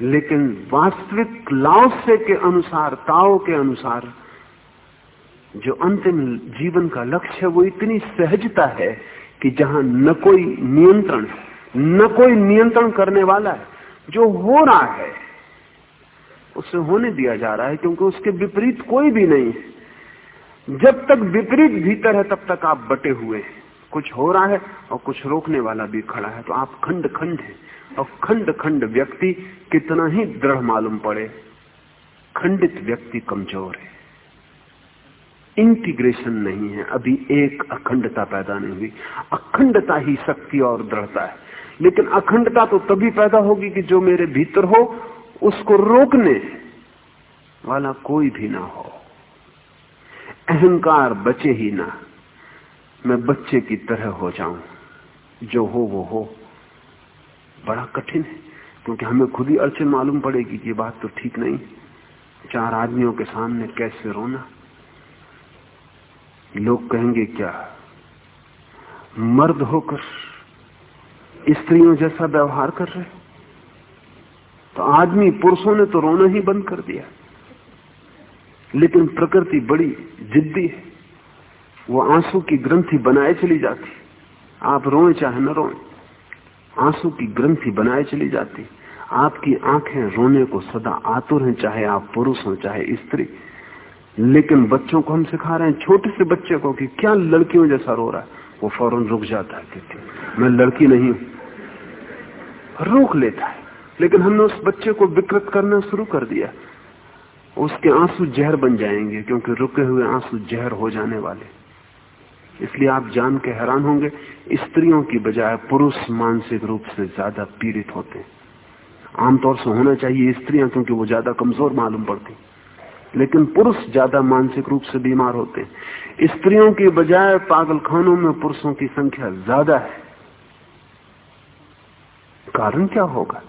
लेकिन वास्तविक लाओसे के अनुसार ताओ के अनुसार जो अंतिम जीवन का लक्ष्य है, वो इतनी सहजता है कि जहाँ न कोई नियंत्रण न कोई नियंत्रण करने वाला है, जो हो रहा है, उसे होने दिया जा रहा है, क्योंकि उसके विपरीत कोई भी नहीं है। जब तक विपरीत भीतर है, तब तक आप बटे हुए हैं। कुछ हो रहा है और कुछ रोकने वाला भी खड़ा है। तो आप खंड खंड है और खंड खंड व्यक्ति कितना ही दृढ़ मालूम पड़े। खंडित व्यक्ति कमज़ोर है। इंटीग्रेशन नहीं है, अभी एक अखंडता पैदा नहीं हुई। अखंडता ही शक्ति और दृढ़ता है। लेकिन अखंडता तो तभी पैदा होगी कि जो मेरे भीतर हो, उसको रोकने वाला कोई भी ना हो। अहंकार बचे ही ना। मैं बच्चे की तरह हो जाऊँ। जो हो, वो हो। बड़ा कठिन है, क्योंकि हमें खुद ही अड़चन मालूम पड़ेगी कि ये बात तो ठीक नहीं। चार आदमियों के सामने कैसे रोना? लोग कहेंगे क्या? मर्द होकर, स्त्रियों जैसा व्यवहार कर रहे तो आदमी पुरुषों ने तो रोना ही बंद कर दिया। लेकिन प्रकृति बड़ी जिद्दी है। वो आँसू की ग्रंथि बनाए चली जाती। आप रोए चाहे न रोए, आँसू की ग्रंथि बनाए चली जाती। आपकी आँखें रोने को सदा आतुर हैं, चाहे आप पुरुष हो, चाहे स्त्री। लेकिन बच्चों को हम सिखा रहे हैं, छोटे से बच्चे को कि क्या लड़कियों जैसा रो रहा है। वो फ़ौरन रुक जाता है क्योंकि मैं लड़की नहीं हूँ। रोक लेता है। लेकिन हमने उस बच्चे को विकृत करना शुरू कर दिया। उसके आँसू जहर बन जाएँगे, क्योंकि रुके हुए आँसू जहर हो जाने वाले। इसलिए आप जान के हैरान होंगे, स्त्रियों की बजाय पुरुष मानसिक रूप से ज़्यादा पीड़ित होते हैं। आमतौर से होना चाहिए स्त्रियाँ, क्योंकि वो ज़्यादा कमज़ोर मालूम पड़ती लेकिन पुरुष ज़्यादा मानसिक रूप से बीमार होते हैं। स्त्रियों के बजाय पागलखानों में पुरुषों की संख्या ज़्यादा है। कारण क्या होगा?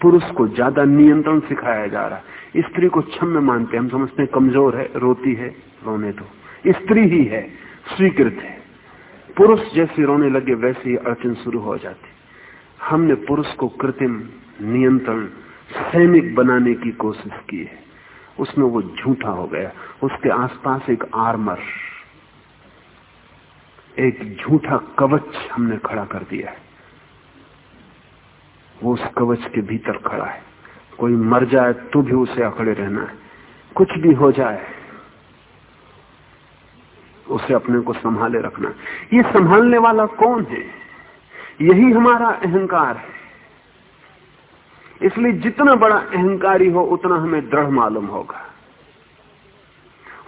पुरुष को ज़्यादा नियंत्रण सिखाया जा रहा है। स्त्री को क्षम्य मानते हम समझते कमज़ोर है, रोती है, रोने दो। स्त्री ही है, स्वीकृत है। पुरुष जैसे रोने लगे, वैसे ही अड़चन शुरू हो जाती। हमने पुरुष को कृत्रिम नियंत्रण सैनिक बनाने की कोशिश की है। उसमें वो झूठा हो गया। उसके आसपास एक आर्मर, एक झूठा कवच हमने खड़ा कर दिया है। वो उस कवच के भीतर खड़ा है। कोई मर जाए तो भी उसे अकड़े रहना है। कुछ भी हो जाए, उसे अपने को संभाले रखना ये संभालने वाला कौन है? यही हमारा अहंकार है। इसलिए जितना बड़ा अहंकारी हो, उतना हमें दृढ़ मालूम होगा।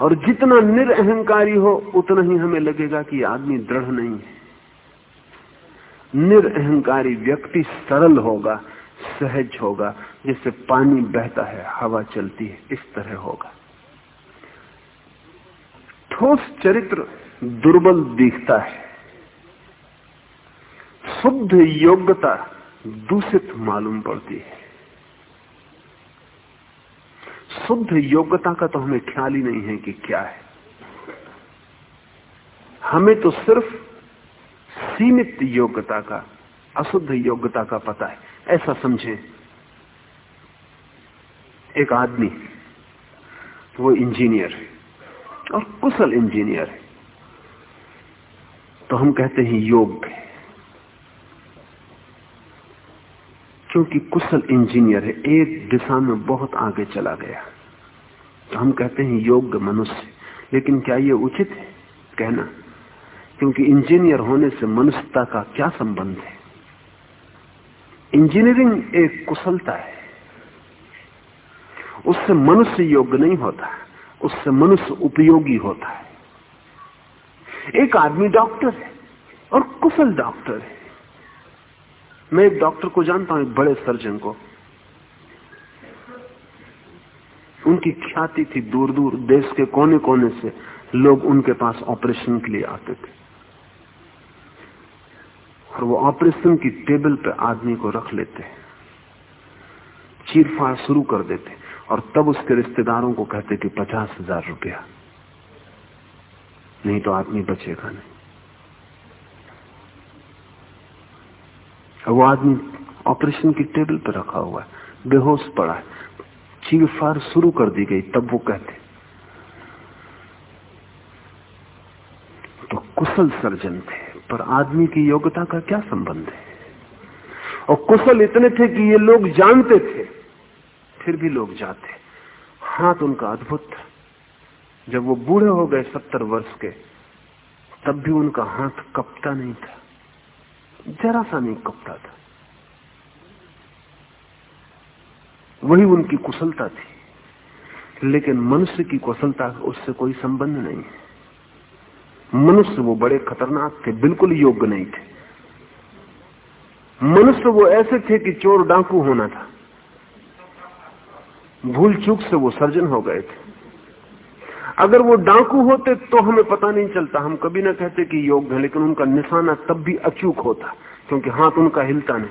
और जितना निरअहकारी हो, उतना ही हमें लगेगा कि आदमी दृढ़ नहीं है। निरअहकारी व्यक्ति सरल होगा, सहज होगा जैसे पानी बहता है, हवा चलती है, इस तरह होगा। ठोस चरित्र दुर्बल दिखता है। शुद्ध योग्यता दूषित मालूम पड़ती है। शुद्ध योग्यता का तो हमें ख्याल ही नहीं है कि क्या है। हमें तो सिर्फ़ सीमित योग्यता का, अशुद्ध योग्यता का पता है। ऐसा समझें। एक आदमी, वो इंजीनियर है और कुशल इंजीनियर है। तो हम कहते हैं योग्य। क्योंकि कुशल इंजीनियर है, एक दिशा में बहुत आगे चला गया। तो हम कहते हैं योग्य मनुष्य। लेकिन क्या ये उचित है कहना? क्योंकि इंजीनियर होने से मनुष्यता का क्या संबंध है? इंजीनियरिंग एक कुशलता है। उससे मनुष्य योग्य नहीं होता, उससे मनुष्य उपयोगी होता है। एक आदमी डॉक्टर है और कुशल डॉक्टर है। मैं एक डॉक्टर को जानता हूँ, एक बड़े सर्जन को। उनकी ख्याति थी दूर दूर देश के कोने कोने से लोग उनके पास ऑपरेशन के लिए आते थे। और वो ऑपरेशन की टेबल पे आदमी को रख लेते चीरफाड़ शुरू कर देते और तब उसके रिश्तेदारों को कहते कि पचास हज़ार रुपया। नहीं तो आदमी बचेगा नहीं। वो आदमी ऑपरेशन की टेबल पर रखा हुआ है, बेहोश पड़ा है। चीरफाड़ शुरू कर दी गई, तब वो कहते तो कुशल सर्जन थे, पर आदमी की योग्यता का क्या संबंध है? और कुशल इतने थे कि ये लोग जानते थे, फिर भी लोग जाते। हाथ उनका अद्भुत था। जब वो बूढ़े हो गए सत्तर वर्ष के, तब भी उनका हाथ कपता नहीं था। जरा सा नहीं कपता था? वही उनकी कुशलता थी। लेकिन मनुष्य की कुशलता उससे कोई संबंध नहीं है। मनुष्य वो बड़े खतरनाक थे, बिल्कुल योग्य नहीं थे। मनुष्य वो ऐसे थे कि चोर डाकू होना था। भूल चूक से वो सर्जन हो गए थे। अगर वो डाकू होते तो हमें पता नहीं चलता। हम कभी ना कहते कि योग्य है, लेकिन उनका निशाना तब भी अचूक होता, क्योंकि हाथ उनका हिलता नहीं।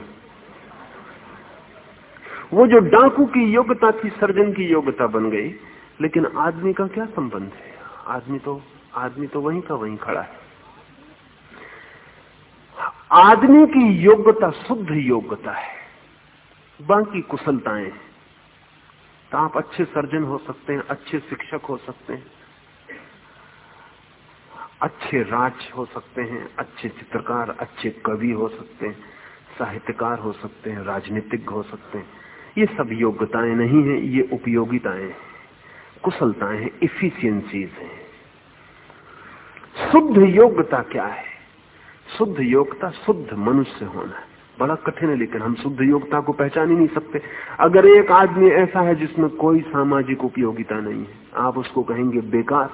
वो जो डाकू की योग्यता थी, सर्जन की योग्यता बन गई, लेकिन आदमी का क्या संबंध है? आदमी तो आदमी तो वहीं का वहीं खड़ा है। आदमी की योग्यता, शुद्ध योग्यता है। बाकी कुशलताएँ तो आप अच्छे सर्जन हो सकते हैं, अच्छे शिक्षक हो सकते हैं, अच्छे राज हो सकते हैं, अच्छे चित्रकार, अच्छे कवि हो सकते हैं, साहित्यकार हो सकते हैं, राजनीतिक हो सकते हैं। ये सब योग्यताएँ नहीं है, ये उपयोगिताएँ कुशलताएँ हैं इफिशियंसीज हैं। शुद्ध योग्यता क्या है? शुद्ध योग्यता शुद्ध मनुष्य होना है। बड़ा कठिन है, लेकिन हम शुद्ध योग्यता को पहचान ही नहीं सकते। अगर एक आदमी ऐसा है जिसमें कोई सामाजिक उपयोगिता नहीं है, आप उसको कहेंगे, बेकार।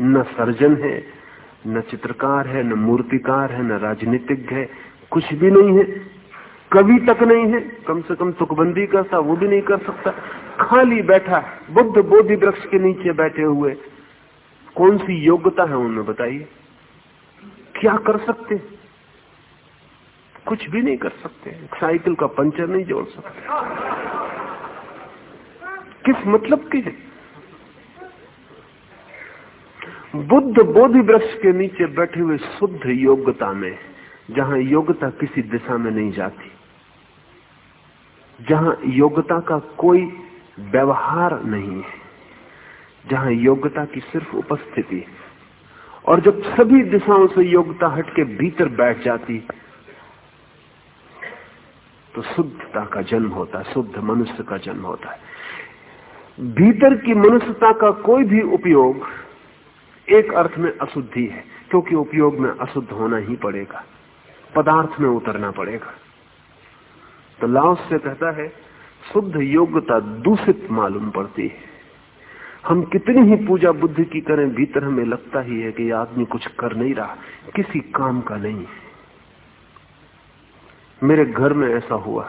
न सर्जन है, न चित्रकार है, न मूर्तिकार है, न राजनीतिक है, कुछ भी नहीं है। कवि तक नहीं है, कम से कम तुकबंदी करता, वो भी नहीं कर सकता। खाली बैठा बुद्ध बोधि वृक्ष के नीचे बैठे हुए। कौन सी योग्यता है, उनमें बताइए। क्या कर सकते कुछ भी नहीं कर सकते। साइकिल का पंचर नहीं जोड़ सकते। किस मतलब के है? बुद्ध बोधि वृक्ष के नीचे बैठे हुए शुद्ध योग्यता में, जहाँ योग्यता किसी दिशा में नहीं जाती, जहाँ योग्यता का कोई व्यवहार नहीं है, जहाँ योग्यता की सिर्फ़ उपस्थिति और जब सभी दिशाओं से योग्यता हटके भीतर बैठ जाती तो शुद्धता का जन्म होता है, शुद्ध मनुष्य का जन्म होता है। भीतर की मनुष्यता का कोई भी उपयोग एक अर्थ में अशुद्धि है, क्योंकि उपयोग में अशुद्ध होना ही पड़ेगा, पदार्थ में उतरना पड़ेगा। तो लाओस से कहता है, शुद्ध योग्यता दूषित मालूम पड़ती है। हम कितनी ही पूजा बुद्धि की करें, भीतर हमें लगता ही है कि आदमी कुछ कर नहीं रहा, किसी काम का नहीं है। मेरे घर में ऐसा हुआ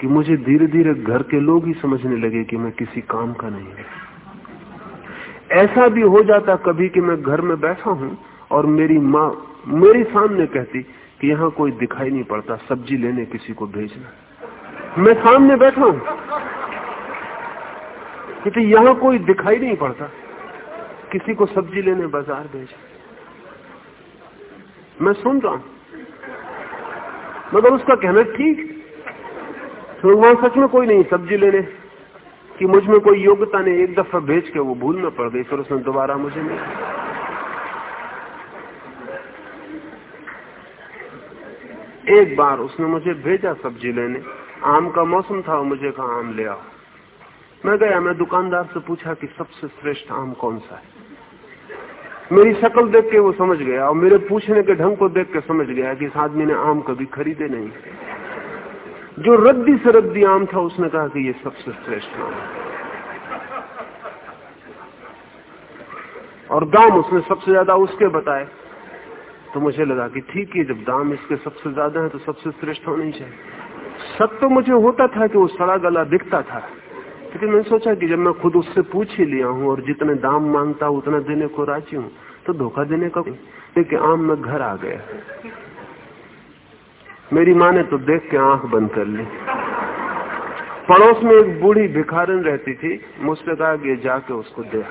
कि मुझे धीरे धीरे घर के लोग ही समझने लगे कि मैं किसी काम का नहीं हूँ। ऐसा भी हो जाता कभी कि मैं घर में बैठा हूँ और मेरी माँ मेरे सामने कहती कि यहाँ कोई दिखाई नहीं पड़ता, सब्ज़ी लेने किसी को भेजना। मैं सामने बैठा हूँ कि यहाँ कोई दिखाई नहीं पड़ता, किसी को सब्ज़ी लेने बाज़ार भेज। मैं सुन रहा हूँ मगर उसका कहना ठीक। तो वहाँ सच में कोई नहीं, सब्ज़ी लेने। कि मुझमें कोई योग्यता नहीं, एक दफ़ा भेज के वो भूल में पड़ गई फिर उसने दोबारा मुझे नहीं। एक बार उसने मुझे भेजा सब्ज़ी लेने। आम का मौसम था मुझे कहा, आम ले आओ। मैं गया, मैं दुकानदार से पूछा कि सबसे श्रेष्ठ आम कौन सा है? मेरी शक्ल देख के वो समझ गया और मेरे पूछने के ढंग को देख के समझ गया कि इस आदमी ने आम कभी खरीदे नहीं। जो रद्दी से रद्दी आम था, उसने कहा कि ये सबसे श्रेष्ठ आम है। और दाम उसने सबसे ज़्यादा उसके बताए। तो मुझे लगा कि ठीक है, जब दाम इसके सबसे ज़्यादा है तो सबसे श्रेष्ठ होनी चाहिए। सब तो मुझे होता था कि वो सड़ा गला दिखता था। लेकिन मैंने सोचा कि जब मैं खुद उससे पूछ ही लिया हूँ और जितने दाम माँगता हूँ, उतना देने को राज़ी हूँ तो धोखा देने का लेकिन आम में घर आ गया। मेरी माँ ने तो देख के आँख बंद कर ली। पड़ोस में एक बूढ़ी भिखारन रहती थी, मुझसे कहा कि जाके उसको दे।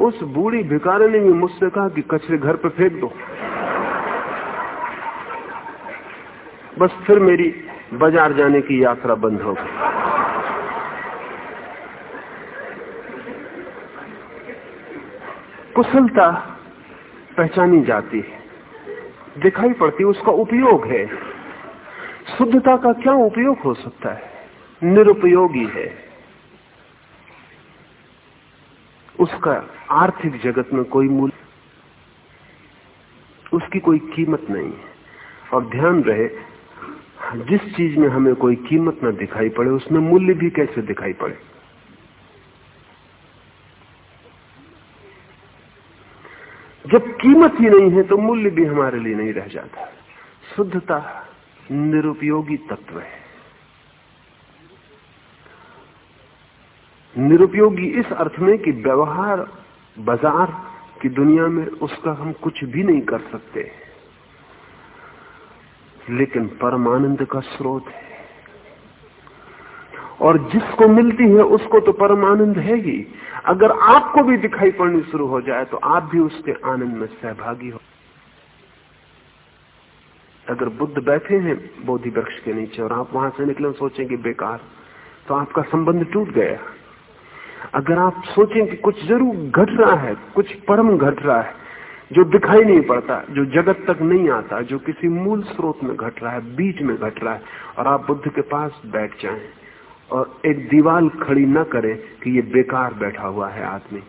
उस बूढ़ी भिखारन ने भी मुझसे कहा कि कचरे घर पर फेंक दो। बस फिर मेरी बाज़ार जाने की यात्रा बंद हो गई। कुशलता पहचानी जाती है। दिखाई पड़ती उसका उपयोग है। शुद्धता का क्या उपयोग हो सकता है? निरुपयोगी है। उसका आर्थिक जगत में कोई मूल्य, उसकी कोई कीमत नहीं है। और ध्यान रहे जिस चीज़ में हमें कोई कीमत ना दिखाई पड़े, उसमें मूल्य भी कैसे दिखाई पड़े? जब कीमत ही नहीं है तो मूल्य भी हमारे लिए नहीं रह जाता। शुद्धता निरुपयोगी तत्व है। निरुपयोगी इस अर्थ में कि व्यवहार बाज़ार की दुनिया में उसका हम कुछ भी नहीं कर सकते। लेकिन परमानंद का स्रोत है। और जिसको मिलती है, उसको तो परमानंद है ही। अगर आपको भी दिखाई पड़नी शुरू हो जाए तो आप भी उसके आनंद में सहभागी हो। अगर बुद्ध बैठे हैं बोधि वृक्ष के नीचे और आप वहाँ से निकले सोचेंगे बेकार तो आपका संबंध टूट गया। अगर आप सोचें कि कुछ ज़रूर घट रहा है, कुछ परम घट रहा है जो दिखाई नहीं पड़ता, जो जगत तक नहीं आता, जो किसी मूल स्रोत में घट रहा है, बीच में घट रहा है, और आप बुद्ध के पास बैठ जाएँ, और एक दीवार खड़ी न करें कि ये बेकार बैठा हुआ है आदमी।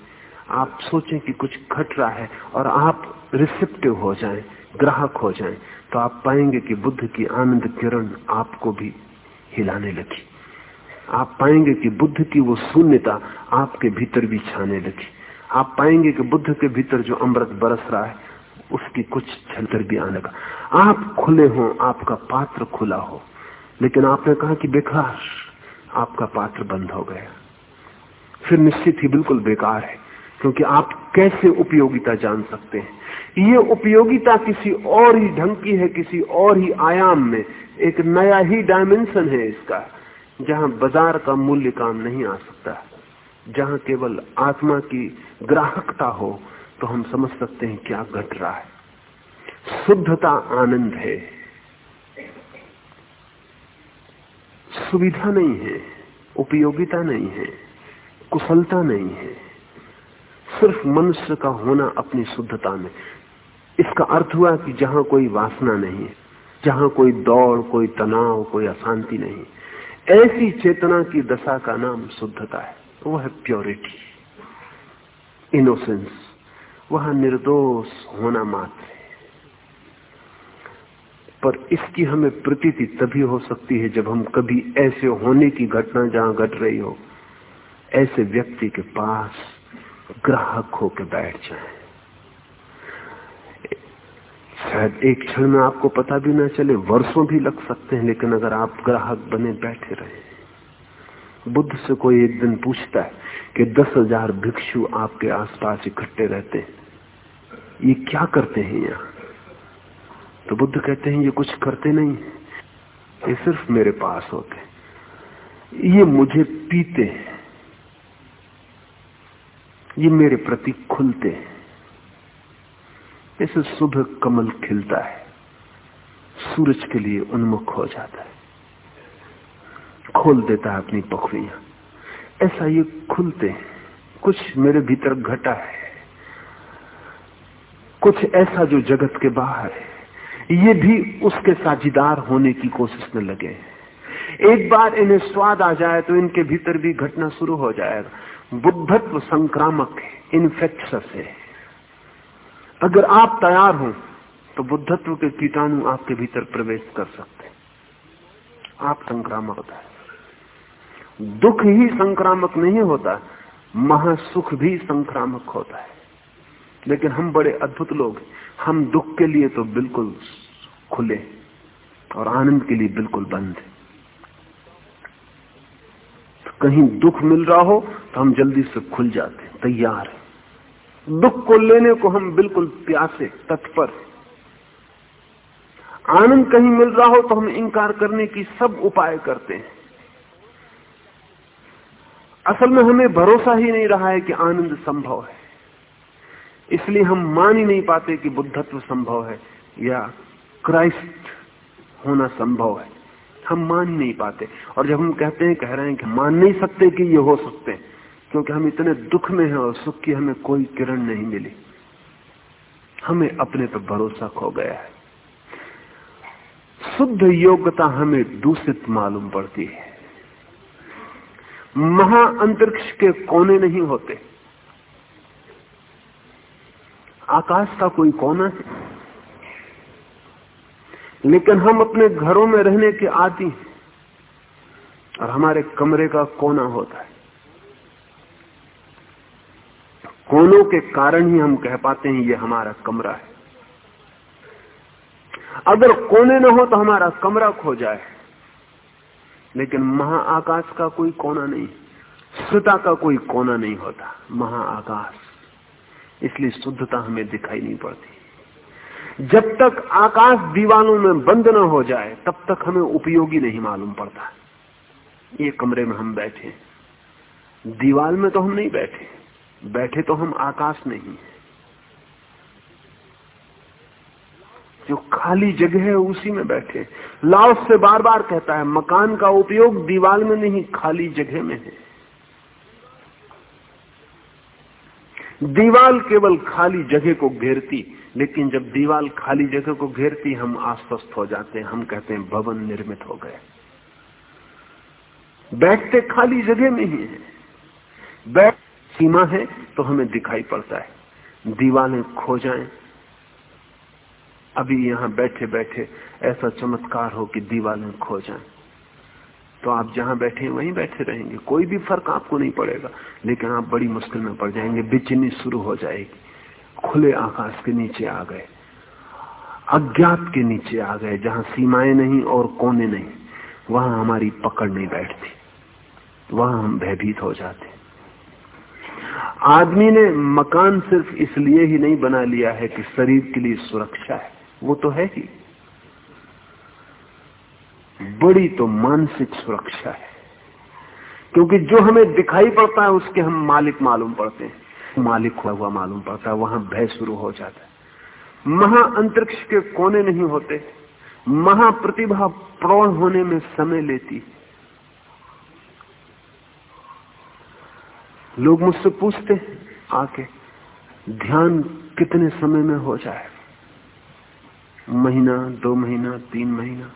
आप सोचें कि कुछ घट रहा है, और आप रिसिप्टिव हो जाएँ, ग्राहक हो जाएँ तो आप पाएँगे कि बुद्ध की आनंद किरण आपको भी हिलाने लगी। आप पाएँगे कि बुद्ध की वो शून्यता आपके भीतर भी छाने लगी। आप पाएँगे कि बुद्ध के भीतर जो अमृत बरस रहा है, उसकी कुछ झलकर भी आने का। आप खुले हो, आपका पात्र खुला हो। लेकिन आपने कहा कि बेकार, आपका पात्र बंद हो गया। फिर निश्चित ही बिल्कुल बेकार है, क्योंकि आप कैसे उपयोगिता जान सकते हैं? ये उपयोगिता किसी और ही ढंग की है, किसी और ही आयाम में। एक नया ही डायमेंशन है इसका, जहाँ बाज़ार का मूल्य काम नहीं आ सकता। जहाँ केवल आत्मा की ग्राहकता हो तो हम समझ सकते हैं क्या घट रहा है। शुद्धता आनंद है। सुविधा नहीं है, उपयोगिता नहीं है, कुशलता नहीं है। सिर्फ़ मनुष्य का होना अपनी शुद्धता में। इसका अर्थ हुआ कि जहाँ कोई वासना नहीं है, जहाँ कोई दौड़, कोई तनाव, कोई अशांति नहीं। ऐसी चेतना की दशा का नाम शुद्धता है। वो है प्योरिटी इनोसेंस वहाँ निर्दोष होना मात्र पर इसकी हमें प्रतीति तभी हो सकती है जब हम कभी ऐसे होने की घटना जहाँ घट रही हो, ऐसे व्यक्ति के पास ग्राहक होकर बैठ जाए। शायद एक क्षण में आपको पता भी ना चले, वर्षों भी लग सकते हैं, लेकिन अगर आप ग्राहक बने बैठे रहे बुद्ध से कोई एक दिन पूछता है कि दस हज़ार भिक्षु आपके आसपास इकट्ठे रहते हैं। ये क्या करते हैं यहाँ? तो बुद्ध कहते हैं, ये कुछ करते नहीं ये सिर्फ़ मेरे पास होते ये मुझे पीते हैं। ये मेरे प्रति खुलते हैं। जैसे सुबह कमल खिलता है। सूरज के लिए उन्मुख हो जाता है। खोल देता है अपनी पखरियाँ ऐसा ये खुलते हैं। कुछ मेरे भीतर घटा है। कुछ ऐसा जो जगत के बाहर है। ये भी उसके साझीदार होने की कोशिश में लगे एक बार इन्हें स्वाद आ जाए तो इनके भीतर भी घटना शुरू हो जाएगा। बुद्धत्व संक्रामक है इन्फेक्शस है। अगर आप तैयार हो तो बुद्धत्व के कीटाणु आपके भीतर प्रवेश कर सकते आप संक्रामक होता है दुख ही संक्रामक नहीं होता, महासुख भी संक्रामक होता है। लेकिन हम बड़े अद्भुत लोग हम दुख के लिए तो बिल्कुल खुले और आनंद के लिए बिल्कुल बंद तो कहीं दुख मिल रहा हो तो हम जल्दी से खुल जाते तैयार दुख को लेने को हम बिल्कुल प्यासे, तत्पर आनंद कहीं मिल रहा हो तो हम इंकार करने की सब उपाय करते हैं। असल में हमें भरोसा ही नहीं रहा है कि आनंद संभव है। इसलिए हम मान ही नहीं पाते कि बुद्धत्व संभव है या क्राइस्ट होना संभव है। हम मान नहीं पाते। और जब हम कहते हैं, कह रहे हैं कि मान नहीं सकते कि ये हो सकते हैं, क्योंकि हम इतने दुख में हैं और सुख की हमें कोई किरण नहीं मिली। हमें अपने पर भरोसा खो गया है। शुद्ध योग्यता हमें दूषित मालूम पड़ती है। महा अंतरिक्ष के कोने नहीं होते। आकाश का कोई कोना है। लेकिन हम अपने घरों में रहने के आदि और हमारे कमरे का कोना होता है। कोनों के कारण ही हम कह पाते हैं, ये हमारा कमरा है। अगर कोने न हो तो हमारा कमरा खो जाए। लेकिन महाआकाश का कोई कोना नहीं श्रुता का कोई कोना नहीं होता। महाआकाश। इसलिए शुद्धता हमें दिखाई नहीं पड़ती। जब तक आकाश दीवालों में बंद न हो जाए, तब तक हमें उपयोगी नहीं मालूम पड़ता। ये कमरे में हम बैठे दीवाल में तो हम नहीं बैठे। बैठे तो हम आकाश नहीं है। जो खाली जगह है उसी में बैठे। लाओस से बार बार कहता है, मकान का उपयोग दीवार में नहीं, खाली जगह में है। दीवाल केवल खाली जगह को घेरती, लेकिन जब दीवाल खाली जगह को घेरती, हम आश्वस्त हो जाते हैं। हम कहते हैं, भवन निर्मित हो गए। बैठते खाली जगह में ही है। बैठ सीमा है तो हमें दिखाई पड़ता है। दीवालें खो जाएँ। अभी यहाँ बैठे बैठे ऐसा चमत्कार हो कि दीवारें खो जाए। तो आप जहाँ बैठे वहीं बैठे रहेंगे। कोई भी फ़र्क आपको नहीं पड़ेगा। लेकिन आप बड़ी मुश्किल में पड़ जाएँगे। बेचनी शुरू हो जाएगी। खुले आकाश के नीचे आ गए। अज्ञात के नीचे आ गए, जहाँ सीमाएँ नहीं और कोने नहीं। वहाँ हमारी पकड़ नहीं बैठती। वहाँ हम भयभीत हो जाते। आदमी ने मकान सिर्फ़ इसलिए ही नहीं बना लिया है कि शरीर के लिए सुरक्षा है। वो तो है ही। बड़ी तो मानसिक सुरक्षा है। क्योंकि जो हमें दिखाई पड़ता है, उसके हम मालिक मालूम पड़ते हैं। मालिक हुआ हुआ मालूम पड़ता है, वहाँ भय शुरू हो जाता है। महा अंतरिक्ष के कोने नहीं होते। महाप्रतिभा प्रौढ़ होने में समय लेती लोग मुझसे पूछते आके ध्यान कितने समय में हो जाए महीना, दो महीना, तीन महीना।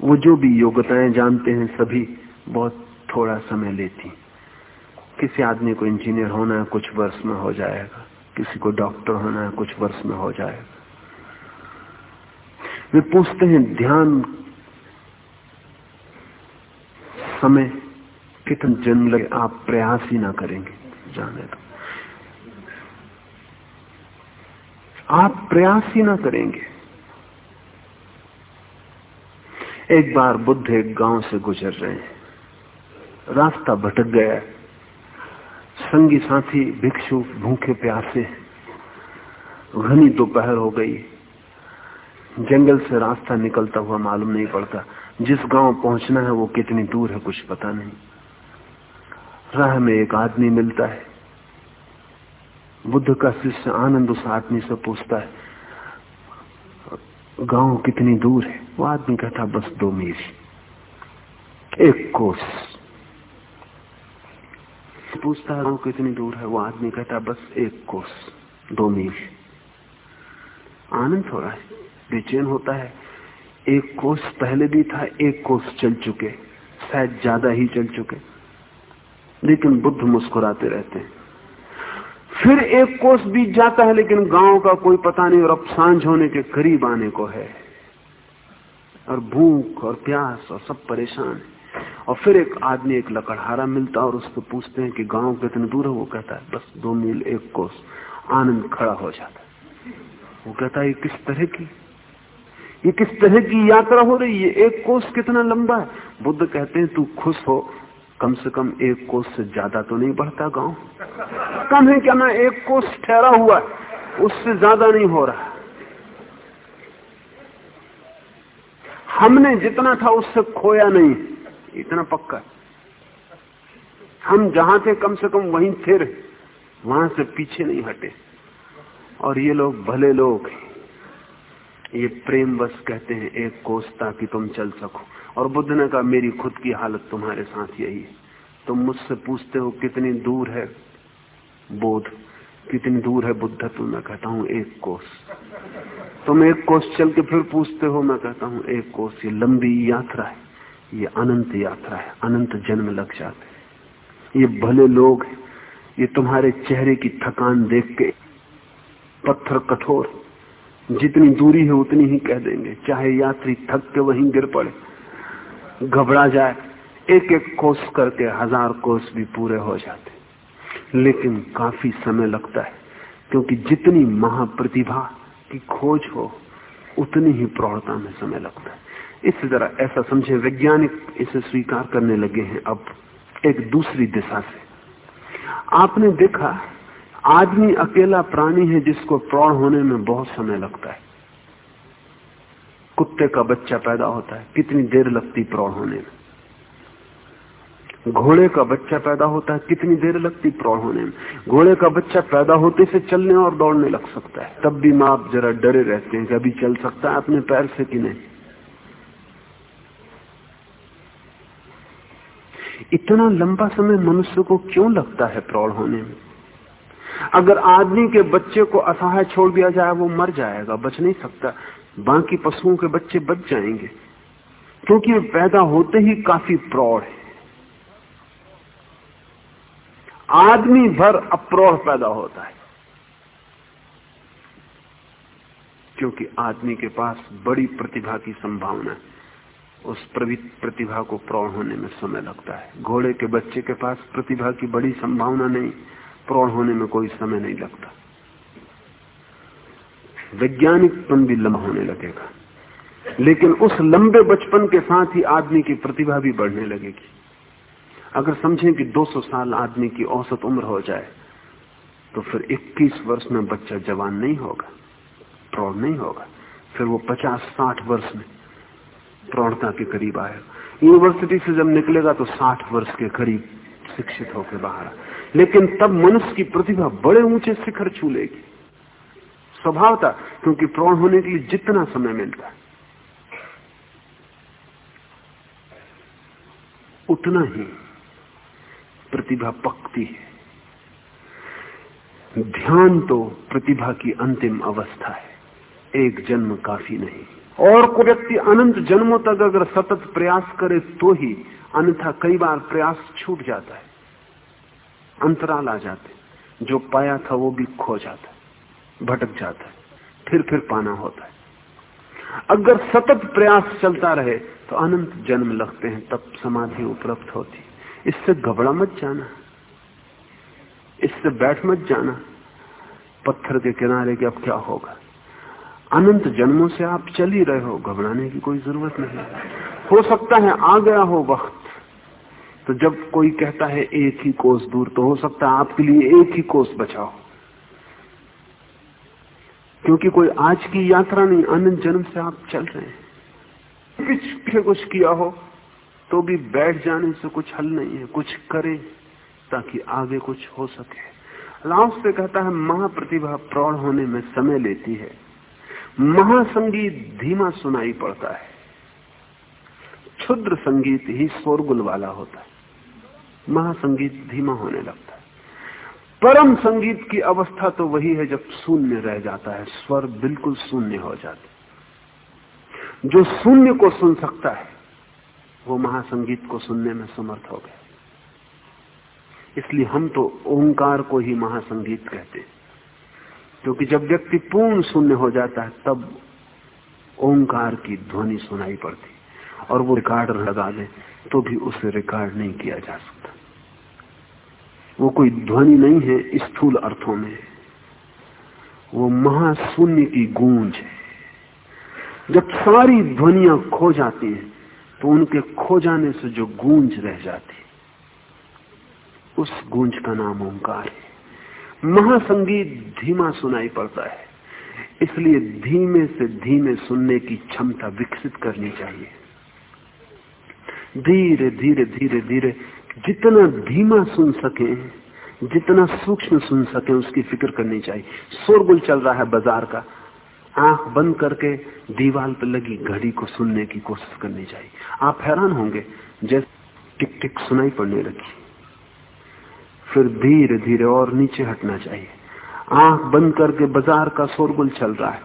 वो जो भी योग्यताएँ जानते हैं सभी, बहुत थोड़ा समय लेती। किसी आदमी को इंजीनियर होना है, कुछ वर्ष में हो जाएगा। किसी को डॉक्टर होना है, कुछ वर्ष में हो जाएगा। वे पूछते हैं, ध्यान, समय, कितने जन्म लगे? आप प्रयास ही ना करेंगे जाने दो। आप प्रयास ही ना करेंगे। एक बार बुद्ध एक गाँव से गुजर रहे हैं। रास्ता भटक गया। संगी साथी, भिक्षु, भूखे, प्यासे। घनी दोपहर हो गई। जंगल से रास्ता निकलता हुआ मालूम नहीं पड़ता। जिस गाँव पहुँचना है वो कितनी दूर है कुछ पता नहीं। राह में एक आदमी मिलता है। बुद्ध का शिष्य आनंद उस आदमी से पूछता है, गाँव कितनी दूर है? वो आदमी कहता, बस दो मील, एक कोस। पूछता है, गाँव कितनी दूर है? वो आदमी कहता, बस एक कोस, दो मील। आनंद हो रहा है, बेचैन होता है, एक कोस पहले भी था, एक कोस चल चुके, शायद ज़्यादा ही चल चुके। लेकिन बुद्ध मुस्कुराते रहते हैं। फिर एक कोस बीत जाता है, लेकिन गाँव का कोई पता नहीं और अब साँझ होने के करीब आने को है। और भूख और प्यास और सब परेशान है। और फिर एक आदमी, एक लकड़हारा मिलता और उसको पूछते हैं कि गाँव कितने दूर है? वो कहता है, बस दो मील एक कोस। आनंद खड़ा हो जाता है। वो कहता है किस तरह की? ये किस तरह की यात्रा हो रही है? एक कोस कितना लंबा है? बुद्ध कहते हैं, तू खुश हो कम से कम एक कोस से ज़्यादा तो नहीं बढ़ता गाँव। कम है क्या मैं एक कोस ठहरा हुआ उससे ज़्यादा नहीं हो रहा। हमने जितना था उससे खोया नहीं। इतना पक्का हम जहाँ थे कम से कम वहीं थे वहाँ से पीछे नहीं हटे। और ये लोग भले लोग ये प्रेम बस कहते हैं, एक कोस ताकि तुम चल सको। और बुद्ध ने कहा, मेरी खुद की हालत तुम्हारे साथ यही। है तुम मुझसे पूछते हो, कितनी दूर है बोध? कितनी दूर है बुद्धत्व मैं कहता हूँ, एक कोस। तुम एक कोस चल के फिर पूछते हो, मैं कहता हूँ, एक कोस, ये लंबी यात्रा है, ये अनंत यात्रा है, अनंत जन्म लग जाते ये भले लोग ये तुम्हारे चेहरे की थकान देख के पत्थर कठोर, जितनी दूरी है उतनी ही कह देंगे, चाहे यात्री थक के वहीं गिर पड़े। घबरा जाए एक एक कोस करके हज़ार कोस भी पूरे हो जाते। लेकिन काफ़ी समय लगता है, क्योंकि जितनी महाप्रतिभा की खोज हो, उतनी ही प्रौढ़ता में समय लगता है। इस तरह ऐसा समझे, वैज्ञानिक इसे स्वीकार करने लगे हैं अब एक दूसरी दिशा से। आपने देखा, आदमी अकेला प्राणी है जिसको प्रौढ़ होने में बहुत समय लगता है। कुत्ते का बच्चा पैदा होता है, कितनी देर लगती प्रौढ़ होने में? घोड़े का बच्चा पैदा होता है, कितनी देर लगती प्रौढ़ होने में? घोड़े का बच्चा पैदा होते से चलने और दौड़ने लग सकता है, तब भी माँ जरा डरे रहते हैं कि अभी चल सकता है अपने पैर से कि नहीं? इतना लंबा समय मनुष्य को क्यों लगता है प्रौढ़ होने में? अगर आदमी के बच्चे को असहाय छोड़ दिया जाए, वो मर जाएगा, बच नहीं सकता। बाकी पशुओं के बच्चे बच जाएँगे, क्योंकि वे पैदा होते ही काफ़ी प्रौढ़ है। आदमी भर अप्रौढ़ पैदा होता है, क्योंकि आदमी के पास बड़ी प्रतिभा की संभावना उस प्रतिभा को प्रौढ़ होने में समय लगता है। घोड़े के बच्चे के पास प्रतिभा की बड़ी संभावना नहीं, प्रौढ़ होने में कोई समय नहीं लगता। वैज्ञानिकपन भी लंबा होने लगेगा। लेकिन उस लंबे बचपन के साथ ही आदमी की प्रतिभा भी बढ़ने लगेगी। अगर समझें कि 200 साल आदमी की औसत उम्र हो जाए तो फिर 21 वर्ष में बच्चा जवान नहीं होगा, प्रौढ़ नहीं होगा। फिर वो 50-60 वर्ष में प्रौढ़ता के करीब आएगा यूनिवर्सिटी से जब निकलेगा तो 60 वर्ष के करीब शिक्षित होकर बाहर लेकिन तब मनुष्य की प्रतिभा बड़े ऊँचे शिखर छू लेगी। स्वभाव था, क्योंकि प्रौढ़ होने के लिए जितना समय मिलता उतना ही प्रतिभा पकती है। ध्यान तो प्रतिभा की अंतिम अवस्था है, एक जन्म काफ़ी नहीं। और कोई व्यक्ति अनंत जन्मों तक अगर सतत प्रयास करे तो ही अन्यथा कई बार प्रयास छूट जाता है, अंतराल आ जाते जो पाया था वो भी खो जाता है। भटक जाता है। फिर फिर पाना होता है। अगर सतत प्रयास चलता रहे तो अनंत जन्म लगते हैं, तब समाधि उपलब्ध होती इससे घबरा मत जाना। इससे बैठ मत जाना। पत्थर के किनारे के अब क्या होगा? अनंत जन्मों से आप चल ही रहे हो, घबराने की कोई ज़रूरत नहीं। हो सकता है आ गया हो वक्त। तो जब कोई कहता है, एक ही कोस दूर तो हो सकता है आपके लिए एक ही कोस बचाओ क्योंकि कोई आज की यात्रा नहीं अनंत जन्म से आप चल रहे हैं। पीछे कुछ किया हो तो भी बैठ जाने से कुछ हल नहीं है, कुछ करे ताकि आगे कुछ हो सके। लाओस से कहता है, महाप्रतिभा प्रौढ़ होने में समय लेती है। महासंगीत धीमा सुनाई पड़ता है। क्षुद्र संगीत ही शोरगुल वाला होता है। महासंगीत धीमा होने लगता है। परम संगीत की अवस्था तो वही है जब शून्य रह जाता है, स्वर बिल्कुल शून्य हो जाते जो शून्य को सुन सकता है, वो महासंगीत को सुनने में समर्थ हो गया। इसलिए हम तो ओंकार को ही महासंगीत कहते हैं। क्योंकि जब व्यक्ति पूर्ण शून्य हो जाता है, तब ओंकार की ध्वनि सुनाई पड़ती, और वो रिकॉर्ड लगा दे तो भी उसे रिकॉर्ड नहीं किया जा सकता। वो कोई ध्वनि नहीं है, स्थूल अर्थों में। वो महाशून्य की गूंज है। जब सारी ध्वनिया खो जाती हैं तो उनके खो जाने से जो गूंज रह जाती उस गूंज का नाम ओंकार है। महासंगीत धीमा सुनाई पड़ता है। इसलिए धीमे से धीमे सुनने की क्षमता विकसित करनी चाहिए। धीरे धीरे धीरे धीरे जितना धीमा सुन सके, जितना सूक्ष्म सुन सके, उसकी फ़िक्र करनी चाहिए। शोरगुल चल रहा है बाज़ार का। आँख बंद करके दीवार पर लगी घड़ी को सुनने की कोशिश करनी चाहिए। आप हैरान होंगे, जैसे टिक टिक सुनाई पड़ने लगी। फिर धीरे धीरे और नीचे हटना चाहिए। आँख बंद करके बाज़ार का शोरगुल चल रहा है।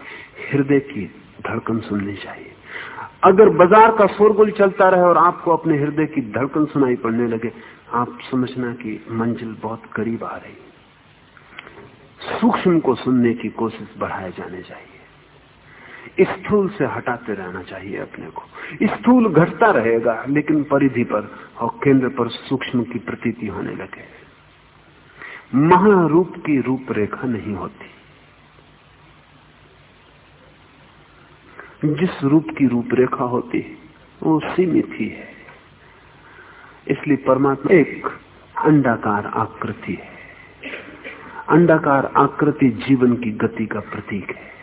हृदय की धड़कन सुननी चाहिए। अगर बाज़ार का शोरगुल चलता रहे और आपको अपने हृदय की धड़कन सुनाई पड़ने लगे, आप समझना कि मंजिल बहुत करीब आ रही। सूक्ष्म को सुनने की कोशिश बढ़ाए जाने चाहिए। स्थूल से हटाते रहना चाहिए अपने को। स्थूल घटता रहेगा, लेकिन परिधि पर और केंद्र पर सूक्ष्म की प्रतीति होने लगे। महारूप की रूपरेखा नहीं होती। जिस रूप की रूपरेखा होती है, वो सीमित ही है। इसलिए परमात्मा एक अंडाकार आकृति है। अंडाकार आकृति जीवन की गति का प्रतीक है।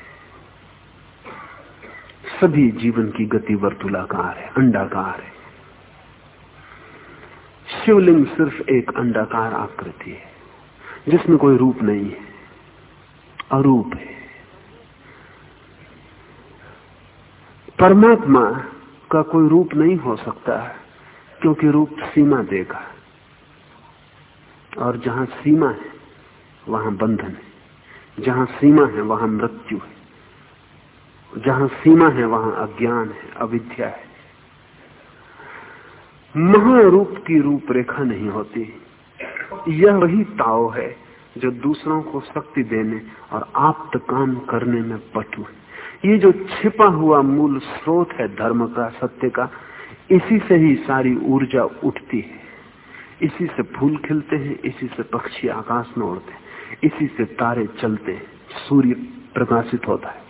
सभी जीवन की गति वर्तुलाकार है, अंडाकार है। शिवलिंग सिर्फ़ एक अंडाकार आकृति है, जिसमें कोई रूप नहीं है, अरूप है। परमात्मा का कोई रूप नहीं हो सकता, क्योंकि रूप सीमा देगा। और जहाँ सीमा है, वहाँ बंधन है। जहाँ सीमा है, वहाँ मृत्यु है। जहाँ सीमा है, वहाँ अज्ञान है, अविद्या है। महारूप की रूपरेखा नहीं होती। यह वही ताव है जो दूसरों को शक्ति देने और आप्त काम करने में पटु है। ये जो छिपा हुआ मूल स्रोत है धर्म का, सत्य का, इसी से ही सारी ऊर्जा उठती है। इसी से फूल खिलते हैं, इसी से पक्षी आकाश में उड़ते हैं, इसी से तारे चलते हैं, सूर्य प्रकाशित होता है।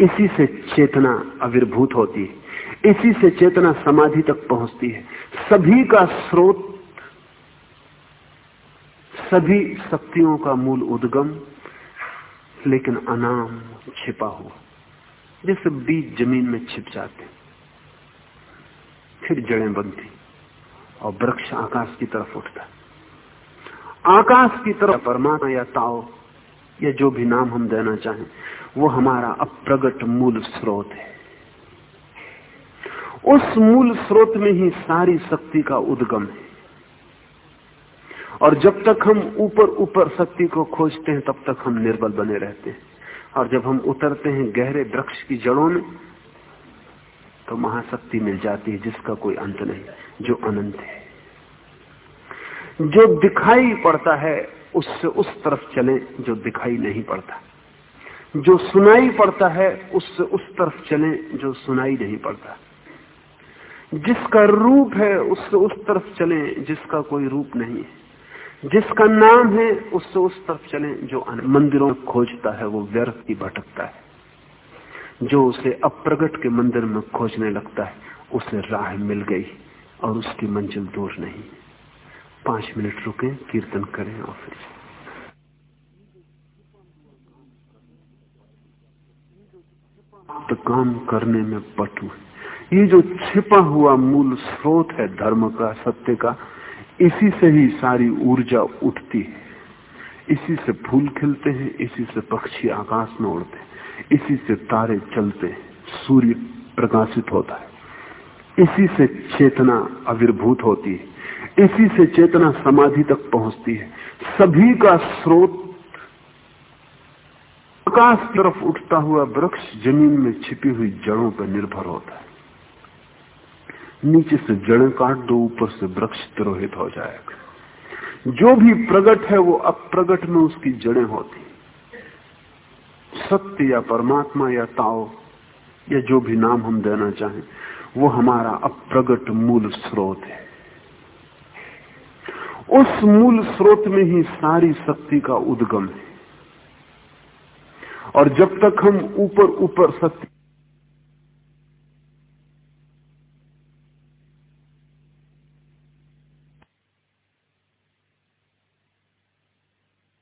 इसी से चेतना आविर्भूत होती है, इसी से चेतना समाधि तक पहुँचती है। सभी का स्रोत, सभी शक्तियों का मूल उद्गम, लेकिन अनाम छिपा हुआ। जैसे बीज ज़मीन में छिप जाते फिर जड़ें बनती और वृक्ष आकाश की तरफ़ उठता। आकाश की तरफ़ परमात्मा या ताओ या जो भी नाम हम देना चाहें, वो हमारा अप्रगट मूल स्रोत है। उस मूल स्रोत में ही सारी शक्ति का उद्गम है। और जब तक हम ऊपर ऊपर शक्ति को खोजते हैं, तब तक हम निर्बल बने रहते हैं। और जब हम उतरते हैं गहरे वृक्ष की जड़ों में तो महाशक्ति मिल जाती है, जिसका कोई अंत नहीं, जो अनंत है। जो दिखाई पड़ता है, उससे उस तरफ़ चले, जो दिखाई नहीं पड़ता। जो सुनाई पड़ता है, उससे उस तरफ़ चले, जो सुनाई नहीं पड़ता। जिसका रूप है, उससे उस तरफ़ चले, जिसका कोई रूप नहीं है। जिसका नाम है, उससे उस तरफ़ चले, जो मंदिरों में खोजता है, वो व्यर्थ की भटकता है। जो उसे अप्रगट के मंदिर में खोजने लगता है, उसे राह मिल गई और उसकी मंजिल दूर नहीं। पाँच मिनट रुके, कीर्तन करें और फिर तो काम करने में पटु ये जो छिपा हुआ मूल स्रोत है धर्म का, सत्य का इसी से ही सारी ऊर्जा उठती है। इसी से फूल खिलते हैं, इसी से पक्षी आकाश में उड़ते हैं, इसी से तारे चलते हैं, सूर्य प्रकाशित होता है। इसी से चेतना आविर्भूत होती है, इसी से चेतना समाधि तक पहुँचती है। सभी का स्रोत आकाश तरफ़ उठता हुआ वृक्ष ज़मीन में छिपी हुई जड़ों पर निर्भर होता है। नीचे से जड़ें काट दो, ऊपर से वृक्ष तिरोहित हो जाएगा। जो भी प्रगट है, वो अप्रगट में उसकी जड़ें होती सत्य या परमात्मा या ताओ, या जो भी नाम हम देना चाहें, वो हमारा अप्रगट मूल स्रोत है। उस मूल स्रोत में ही सारी शक्ति का उद्गम है। और जब तक हम ऊपर ऊपर सत्य